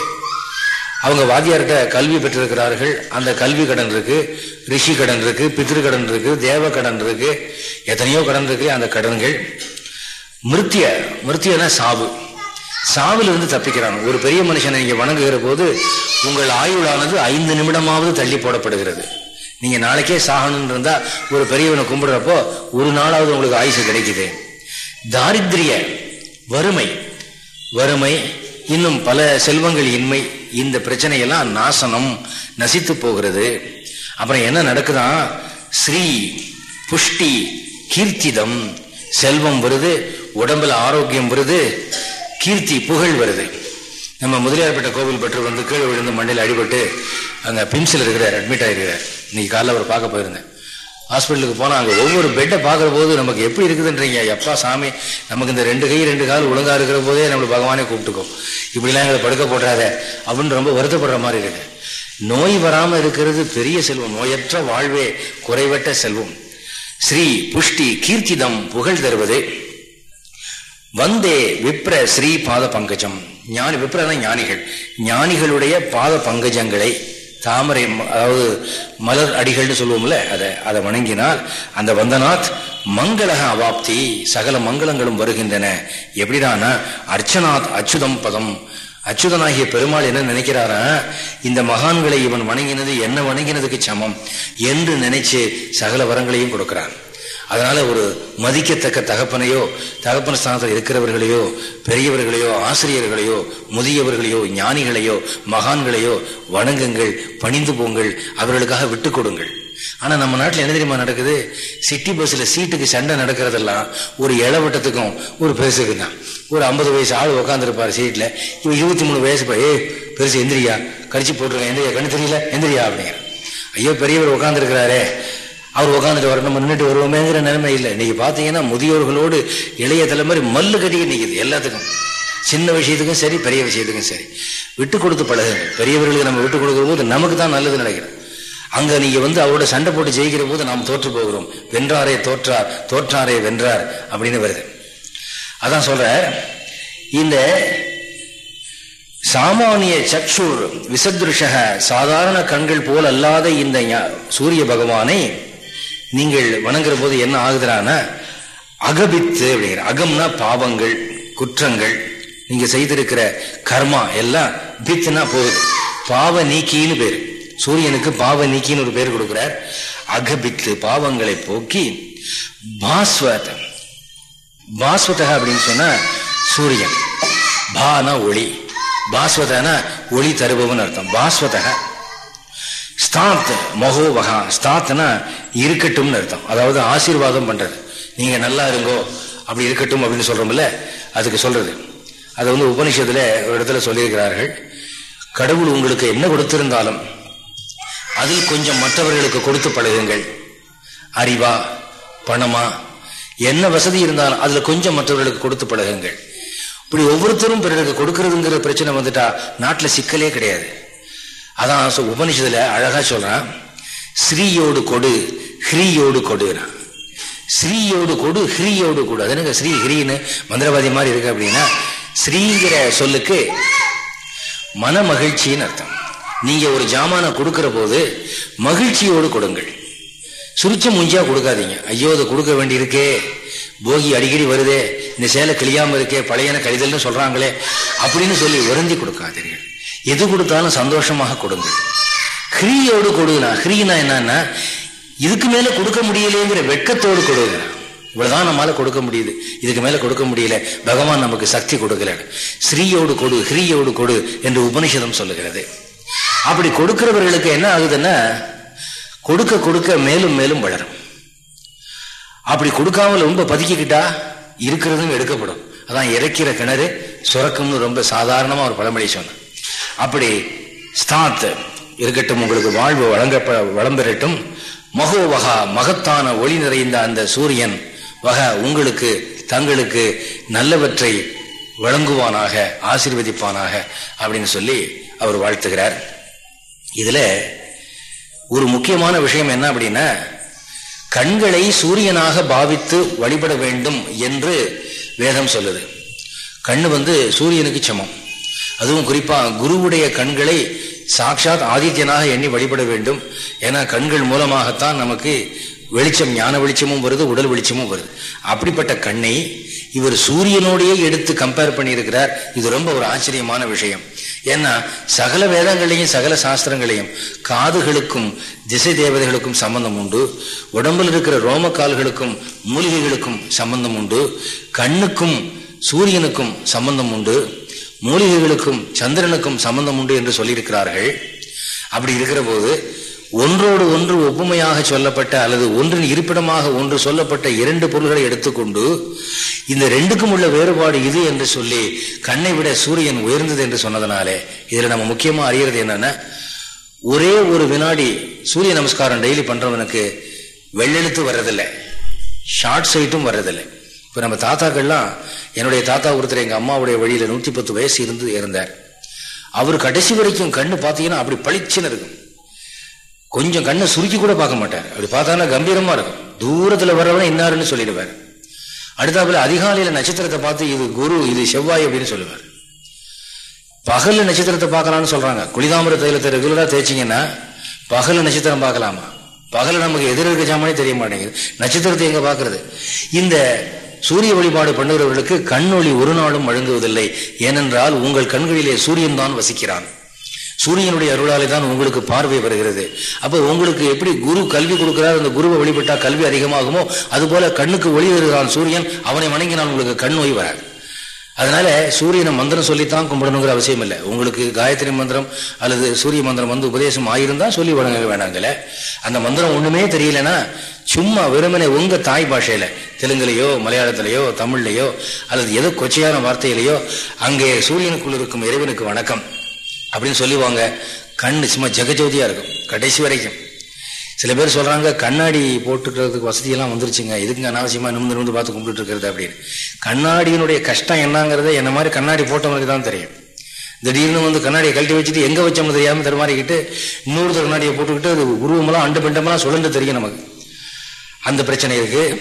அவங்க வாத்தியார்கிட்ட கல்வி பெற்றிருக்கிறார்கள் அந்த கல்வி கடன் இருக்கு. ரிஷி கடன் இருக்கு பித்ரு கடன் இருக்கு தேவ கடன் இருக்கு. எத்தனையோ கடன் இருக்கு அந்த கடன்கள். மிருத்திய மிருத்தியனா சாவு. சாவில் இருந்து ஒரு பெரிய மனுஷனை நீங்க வணங்குகிற போது உங்கள் ஆயுளானது ஐந்து நிமிடமாவது தள்ளி போடப்படுகிறது. நீங்கள் நாளைக்கே சாகணும்னு இருந்தால் ஒரு பெரியவனை கும்பிடுறப்போ ஒரு நாளாவது உங்களுக்கு ஆயுசு கிடைக்குது. தாரித்ரிய வறுமை. வறுமை இன்னும் பல செல்வங்கள் இன்மை. இந்த பிரச்சனையெல்லாம் நாசனம் நசித்து போகிறது. அப்புறம் என்ன நடக்குதான் ஸ்ரீ புஷ்டி கீர்த்திதம். செல்வம் வருது உடம்புல ஆரோக்கியம் வருது கீர்த்தி புகழ் வருது. நம்ம முதலியார்பேட்டை கோவில் பெற்று வந்து கீழே விழுந்து மண்ணில் அடிபட்டு அங்கே பிம்ஸில் இருக்கிறார் அட்மிட் ஆகிருக்கிறார் இன்னைக்கு காலைல அவர் பார்க்க போயிருந்தேன். ஹாஸ்பிட்டலுக்கு போனால் அங்கே ஒவ்வொரு பெட்டை பார்க்குற போது நமக்கு எப்படி இருக்குதுன்றீங்க? எப்பா சாமி நமக்கு இந்த ரெண்டு கை ரெண்டு கால் ஒழுங்காக இருக்கிற போதே நம்மளை பகவானே கூப்பிட்டுக்கும் இப்படிலாம் எங்களை படுக்க போடுறாத அப்படின்னு ரொம்ப வருத்தப்படுற மாதிரி இருக்கு. நோய் வராமல் இருக்கிறது பெரிய செல்வம். நோயற்ற வாழ்வே குறைவற்ற செல்வம். ஸ்ரீ புஷ்டி கீர்த்திதம் புகழ் தருவது. வந்தே விப்ர ஸ்ரீ பாத பங்கஜம். ஞானி விப்ரதான் ஞானிகள். ஞானிகளுடைய பாத பங்கஜங்களை தாமரை அதாவது மலர் அடிகள்னு சொல்லுவோம்ல அதை அதை வணங்கினால் அந்த வந்தநாத் மங்களக அவாப்தி சகல மங்களங்களும் வருகின்றன. எப்படிடானா அர்ச்சனாத் அச்சுதம் பதம். அச்சுதனாகிய பெருமாள் என்ன நினைக்கிறாரா? இந்த மகான்களை இவன் வணங்கினது என்ன வணங்கினதுக்கு சமம் என்று நினைச்சு சகல வரங்களையும் கொடுக்கிறான். அதனால ஒரு மதிக்கத்தக்க தகப்பனையோ தகப்பன ஸ்தானத்தில் இருக்கிறவர்களையோ பெரியவர்களையோ ஆசிரியர்களையோ முதியவர்களையோ ஞானிகளையோ மகான்களையோ வணங்குங்கள் பணிந்து போங்கள் அவர்களுக்காக விட்டு கொடுங்கள். ஆனால் நம்ம நாட்டில் என்ன தெரியுமா நடக்குது? சிட்டி பஸ்ஸில் சீட்டுக்கு சண்டை நடக்கிறதெல்லாம் ஒரு இளவட்டத்துக்கும் ஒரு பெருசுக்கு தான் ஒரு ஐம்பது வயசு ஆள் உட்காந்துருப்பாரு சீட்டில் இவன் இருபத்தி மூணு வயசு ஏ பெருசு எந்திரியா? கடிச்சு போட்டுருக்கேன் எந்திரியா? கண்ணு தெரியல? எந்திரியா அப்படிங்கிற. ஐயோ பெரியவர் உட்காந்துருக்கிறாரே அவர் உட்காந்துட்டு வர நம்ம நின்றுட்டு வருவோமேங்கிற நிலைமை இல்லை. இன்னைக்கு பார்த்தீங்கன்னா முதியோர்களோடு இளைய தலைமுறை மல்லு கட்டிக்கு நிற்கிது எல்லாத்துக்கும். சின்ன விஷயத்துக்கும் சரி பெரிய விஷயத்துக்கும் சரி. விட்டு கொடுத்து பழகுங்க பெரியவர்களுக்கு நம்ம விட்டு கொடுக்குற போது நமக்கு தான் நல்லது நினைக்கிறோம் அங்கே நீங்கள் வந்து அவரோட சண்டை போட்டு ஜெயிக்கிற போது நாம் தோற்று போகிறோம். வென்றாரே தோற்றார் தோற்றாரே வென்றார் அப்படின்னு வருது. அதான் சொல்ற இந்த சாமானிய சக்ஷூர் விசத்ருஷக சாதாரண கண்கள் போல் அல்லாத இந்த சூரிய பகவானை நீங்கள் வணங்குற போது என்ன ஆகுதுறான அகபித்து அப்படிங்கிற அகம்னா பாவங்கள் குற்றங்கள் நீங்க செய்திருக்கிற கர்மா எல்லாம் பித்துனா போகுது. பாவ நீக்கின்னு பேரு. சூரியனுக்கு பாவ நீக்கின்னு ஒரு பேர் கொடுக்கிறார். அகபித்து பாவங்களை போக்கி பாஸ்வத பாஸ்வத அப்படின்னு சொன்னா சூரியன். பானா ஒளி. பாஸ்வதனா ஒளி தருபவன் அர்த்தம். பாஸ்வதக. ஸ்தாத் மகோபகா ஸ்தாத்னா இருக்கட்டும்னு அர்த்தம். அதாவது ஆசீர்வாதம் பண்றது. நீங்க நல்லா இருங்கோ அப்படி இருக்கட்டும் அப்படின்னு சொல்றோம்ல அதுக்கு சொல்றது. அது வந்து உபனிஷத்துல ஒரு இடத்துல சொல்லியிருக்கிறார்கள். கடவுள் உங்களுக்கு என்ன கொடுத்திருந்தாலும் அதில் கொஞ்சம் மற்றவர்களுக்கு கொடுத்து பழகுங்கள். அறிவா பணமா என்ன வசதி இருந்தாலும் அதுல கொஞ்சம் மற்றவர்களுக்கு கொடுத்து பழகுங்கள். இப்படி ஒவ்வொருத்தரும் பிறருக்கு கொடுக்கறதுங்கிற பிரச்சனை வந்துட்டா நாட்டில் சிக்கலே கிடையாது. அதான் உபனிஷத்துல அழகா சொல்றான் ஸ்ரீயோடு கொடு ஹிரியோடு கொடுறான் ஸ்ரீயோடு கொடு ஹ்ரீயோடு கொடு. அது எனக்கு ஸ்ரீ ஹ்ரீன்னு மந்திரவாதி மாதிரி இருக்கு அப்படின்னா ஸ்ரீங்கிற சொல்லுக்கு மன மகிழ்ச்சின்னு அர்த்தம். நீங்க ஒரு ஜாமான கொடுக்கிற போது மகிழ்ச்சியோடு கொடுங்கள். சுரிச்ச முஞ்சியா கொடுக்காதீங்க. ஐயோ அதை கொடுக்க வேண்டி இருக்கே போகி அடிக்கடி வருதே. இந்த சேலை கிளியாம இருக்கே. பழையன கழிதல்னு சொல்றாங்களே. அப்படின்னு சொல்லி வருந்தி கொடுக்காதீர்கள். எது கொடுத்தாலும் சந்தோஷமாக கொடுங்க. ஹிரியோடு கொடுங்க ஹிரினா என்னன்னா இதுக்கு மேல கொடுக்க முடியலைங்கிற வெட்கத்தோடு கொடுங்க. இவ்வளவுதான் நம்மளால கொடுக்க முடியுது. இதுக்கு மேல கொடுக்க முடியல. பகவான் நமக்கு சக்தி கொடுக்கல ஸ்ரீயோடு கொடு ஹிரியோடு கொடு என்று உபனிஷதம் சொல்லுகிறது. அப்படி கொடுக்கிறவர்களுக்கு என்ன ஆகுதுன்னா கொடுக்க கொடுக்க மேலும் மேலும் வளரும். அப்படி கொடுக்காமல் ரொம்ப பதுக்கிக்கிட்டா இருக்கிறதும் எடுக்கப்படும். அதான் இறக்கிற கிணறு சுரக்கும்னு ரொம்ப சாதாரணமா ஒரு பழமொழி சொன்ன அப்படி ஸ்தாத் இருக்கட்டும் உங்களுக்கு வாழ்வு வழங்கப்பட வளம் பெறட்டும் மகோவகா மகத்தான ஒளி நிறைந்த அந்த சூரியன் வக உங்களுக்கு தங்களுக்கு நல்லவற்றை வழங்குவானாக ஆசீர்வதிப்பானாக அப்படின்னு சொல்லி அவர் வாழ்த்துகிறார். இதுல ஒரு முக்கியமான விஷயம் என்ன அப்படின்னா கண்களை சூரியனாக பாவித்து வழிபட வேண்டும் என்று வேதம் சொல்லுது. கண்ணு வந்து சூரியனுக்கு சமம். அதுவும் குறிப்பாக குருவுடைய கண்களை சாட்சாத் ஆதித்யனாக எண்ணி வழிபட வேண்டும். ஏன்னா கண்கள் மூலமாகத்தான் நமக்கு வெளிச்சம் ஞான வெளிச்சமும் வருது உடல் வெளிச்சமும் வருது. அப்படிப்பட்ட கண்ணை இவர் சூரியனோடையே எடுத்து கம்பேர் பண்ணியிருக்கிறார். இது ரொம்ப ஒரு ஆச்சரியமான விஷயம். ஏன்னா சகல வேதங்களையும் சகல சாஸ்திரங்களையும் காதுகளுக்கும் திசை தேவதைகளுக்கும் சம்பந்தம் உண்டு. உடம்பில் இருக்கிற ரோமக்கால்களுக்கும் மூலிகைகளுக்கும் சம்பந்தம் உண்டு. கண்ணுக்கும் சூரியனுக்கும் சம்பந்தம் உண்டு. மூலிகைகளுக்கும் சந்திரனுக்கும் சம்பந்தம் உண்டு என்று சொல்லியிருக்கிறார்கள். அப்படி இருக்கிற போது ஒன்றோடு ஒன்று ஒப்புமையாக சொல்லப்பட்ட அல்லது ஒன்றின் இருப்பிடமாக ஒன்று சொல்லப்பட்ட இரண்டு பொருள்களை எடுத்துக்கொண்டு இந்த ரெண்டுக்கும் உள்ள வேறுபாடு இது என்று சொல்லி கண்ணை விட சூரியன் உயர்ந்தது என்று சொன்னதுனாலே இதில் நம்ம முக்கியமாக அறியறது என்னன்னா ஒரே ஒரு வினாடி சூரிய நமஸ்காரம் டெய்லி பண்றவனுக்கு வெள்ளெழுத்து வர்றதில்லை. ஷார்ட் சைட்டும் வர்றதில்லை. இப்போ நம்ம தாத்தாக்கள்லாம் என்னுடைய தாத்தா ஒருத்தர் எங்கள் அம்மாவுடைய வழியில் நூற்றி பத்து வயசு இருந்து இருந்தார் அவர் கடைசி வரைக்கும் கண்ணு பார்த்தீங்கன்னா அப்படி பளிச்சுன்னு இருக்கும். கொஞ்சம் கண்ணை சுருக்கி கூட பார்க்க மாட்டார். அப்படி பார்த்தானா கம்பீரமாக இருக்கும். தூரத்தில் வரவன இன்னாருன்னு சொல்லிடுவார். அடுத்தாப்புல அதிகாலையில் நட்சத்திரத்தை பார்த்து இது குரு இது செவ்வாய் அப்படின்னு சொல்லுவார். பகல்ல நட்சத்திரத்தை பார்க்கலாம்னு சொல்கிறாங்க குளிதாமர தைலத்தை ரெகுலராக தேய்ச்சிங்கன்னா பகலில் நட்சத்திரம் பார்க்கலாமா? பகலில் நமக்கு எதிர் இருக்க ஜாமானே தெரிய மாட்டேங்குது. நட்சத்திரத்தை எங்கே பார்க்கறது? இந்த சூரிய வழிபாடு பண்ணுகிறவர்களுக்கு கண்ணொளி ஒரு நாளும் வழங்குவதில்லை. ஏனென்றால் உங்கள் கண்களிலே சூரியன் தான் வசிக்கிறான். சூரியனுடைய அருளாலே தான் உங்களுக்கு பார்வை வருகிறது. அப்போ உங்களுக்கு எப்படி குரு கல்வி கொடுக்கிறார் அந்த குருவை வழிபட்டா கல்வி அதிகமாகுமோ? அதுபோல கண்ணுக்கு ஒளி வருகிறான் சூரியன் அவனை வணங்கினால் உங்களுக்கு கண் நோய் வராது. அதனால சூரியனை மந்திரம் சொல்லித்தான் கும்பிடணுங்கிற அவசியம் இல்லை. உங்களுக்கு காயத்ரி மந்திரம் அல்லது சூரிய மந்திரம் வந்து உபதேசம் ஆயிருந்தா சொல்லி வழங்க வேணாங்கல்ல அந்த மந்திரம் ஒண்ணுமே தெரியலனா சும்மா வெறுமனே உங்க தாய் பாஷையில தெலுங்குலையோ மலையாளத்திலேயோ தமிழ்லையோ அல்லது எதோ கொச்சையான வார்த்தையிலையோ அங்கே சூரியனுக்குள் இருக்கும் இறைவனுக்கு வணக்கம் அப்படின்னு சொல்லுவாங்க. கண் சும்மா ஜெகஜோதியா இருக்கும். கடைசி வரைக்கும். சில பேர் சொல்கிறாங்க கண்ணாடி போட்டுக்கிறதுக்கு வசதியெல்லாம் வந்துருச்சுங்க. எதுக்குங்க அனாவசியமாக நிமிந்து நிமிந்து பார்த்து கும்பிட்டு இருக்கிறது அப்படின்னு. கண்ணாடியினுடைய கஷ்டம் என்னங்கிறத என்ன மாதிரி கண்ணாடி போட்டவங்களுக்கு தான் தெரியும். திடீர்னு வந்து கண்ணாடியை கழட்டி வச்சுட்டு எங்கே வச்சோம்னு தெரியாமல் தருமாறிக்கிட்டு இன்னொரு கண்ணாடியை போட்டுக்கிட்டு அது உருவமெல்லாம் அண்டு பிண்டமெல்லாம் சுழண்டு தெரியும் நமக்கு. அந்த பிரச்சனை இருக்குது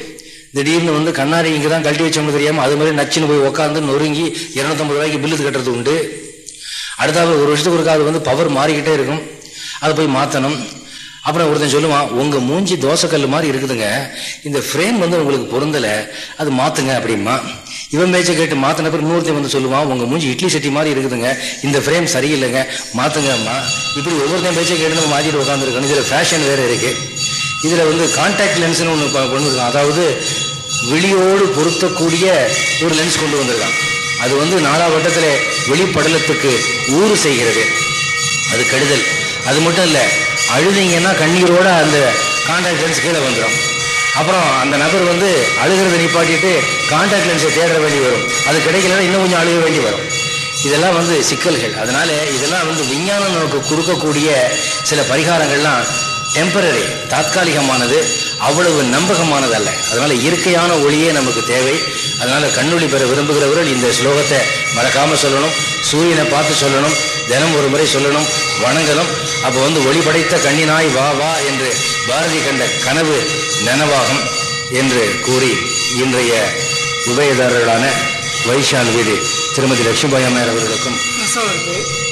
திடீர்னு வந்து கண்ணாடி இங்கே தான் கழட்டி வச்சோம்னு தெரியாமல் அது மாதிரி நச்சுன்னு போய் உட்காந்து நொறுங்கி இரநூத்தம்பது ரூபாய்க்கு பில்லு கட்டுறது உண்டு. அடுத்தாவது ஒரு வருஷத்துக்கு ஒருக்கா அது வந்து பவர் மாறிக்கிட்டே இருக்கும். அதை போய் மாற்றணும் அப்புறம் ஒருத்தன் சொல்லுவான் உங்க மூஞ்சி தோசைக்கல் மாதிரி இருக்குதுங்க. இந்த ஃப்ரேம் வந்து உங்களுக்கு பொருந்தல. அது மாத்துங்க அப்படிமா இவன் மேய்ச்ச கேட்டு மாத்தின பிறகு இன்னொருத்தன் வந்து சொல்லுவான் உங்க மூஞ்சி இட்லி சட்டி மாதிரி இருக்குதுங்க. இந்த ஃப்ரேம் சரியில்லைங்க. மாத்துங்க அம்மா இப்படி ஒவ்வொருத்தன் பேச்சை கேட்டு நம்ம மாற்றிட்டு உட்காந்துருக்கணும் இதுல ஃபேஷன் வேற இருக்கு. இதுல வந்து கான்டாக்ட் லென்ஸ்னு ஒன்று கொண்டு அதாவது வெளியோடு பொருத்தக்கூடிய ஒரு லென்ஸ் கொண்டு வந்திருக்கான். அது வந்து நாலாவட்டத்தில் வெளிப்படலத்துக்கு ஊறு செய்கிறது. அது கெடுதல். அது மட்டும் இல்லை அழுதிங்கன்னா கண்ணீரோட அந்த கான்டாக்ட் லென்ஸ் கீழே வந்துடும் அப்புறம் அந்த நபர் வந்து அழுகிறத நிப்பாட்டிட்டு கான்டாக்ட் லென்ஸை தேட வேண்டி வரும். அது கிடைக்கலன்னா இன்னும் கொஞ்சம் அழுக வேண்டி வரும். இதெல்லாம் வந்து சிக்கல்கள். அதனால இதெல்லாம் வந்து விஞ்ஞானம் நமக்கு கொடுக்கக்கூடிய சில பரிகாரங்கள்லாம் டெம்பரரி தாத்காலிகமானது அவ்வளவு நம்பகமானது அல்ல அதனால இயற்கையான ஒளியே நமக்கு தேவை. அதனால கண்ணொளி பெற விரும்புகிறவர்கள் இந்த ஸ்லோகத்தை மறக்காம சொல்லணும். சூரியனை பார்த்து சொல்லணும் தினம் ஒரு முறை சொல்லணும் வணங்கணும். அப்போ வந்து ஒளிபடைத்த கண்ணினாய் வா வா என்று பாரதி கண்ட கனவு நனவாகும் என்று கூறி இன்றைய உபயதாரர்களான வைஷால் வீடு திருமதி லட்சுமிபாய் அம்மையார் அவர்களுக்கும்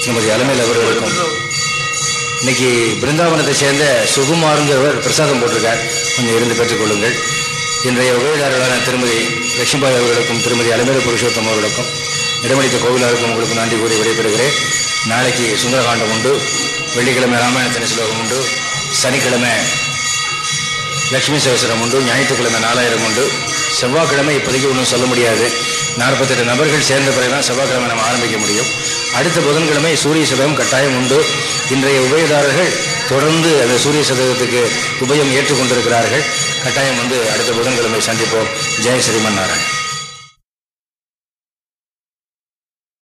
திருமதி அலமேல் அவர்களுக்கும். இன்னைக்கு பிருந்தாவனத்தை சேர்ந்த சுகுமாருங்கிறவர் பிரசாதம் போட்டிருக்கார். கொஞ்சம் இருந்து பெற்றுக்கொள்ளுங்கள் இன்றைய உபயதாரர்களான திருமதி லட்சுமிபாய் அவர்களுக்கும் திருமதி அலமேல புருஷோத்தம் அவர்களுக்கும். இடமளித்த கோவிலாருக்கும் உங்களுக்கு நன்றி கூறி விடைபெறுகிறேன். நாளைக்கு சுந்தரகாண்டம் உண்டு. வெள்ளிக்கிழமை ராமாயணத்தின ஸ்லோகம் உண்டு. சனிக்கிழமை லட்சுமி சகசரம் உண்டு. ஞாயிற்றுக்கிழமை நாலாயிரம் உண்டு. செவ்வாய்க்கிழமை இப்போதைக்கு ஒன்றும் சொல்ல முடியாது. நாற்பத்தெட்டு நபர்கள் சேர்ந்த பிறகுதான் செவ்வாய்க்கிழமை நம்ம ஆரம்பிக்க முடியும். அடுத்த புதன்கிழமை சூரிய சதகம் கட்டாயம் உண்டு. இன்றைய உபயதாரர்கள் தொடர்ந்து அந்த சூரிய சதகத்துக்கு உபயம் ஏற்றுக்கொண்டிருக்கிறார்கள். கட்டாயம் வந்து அடுத்த புதன்கிழமை சந்திப்போம். ஜெய் ஸ்ரீமன் நாராயண்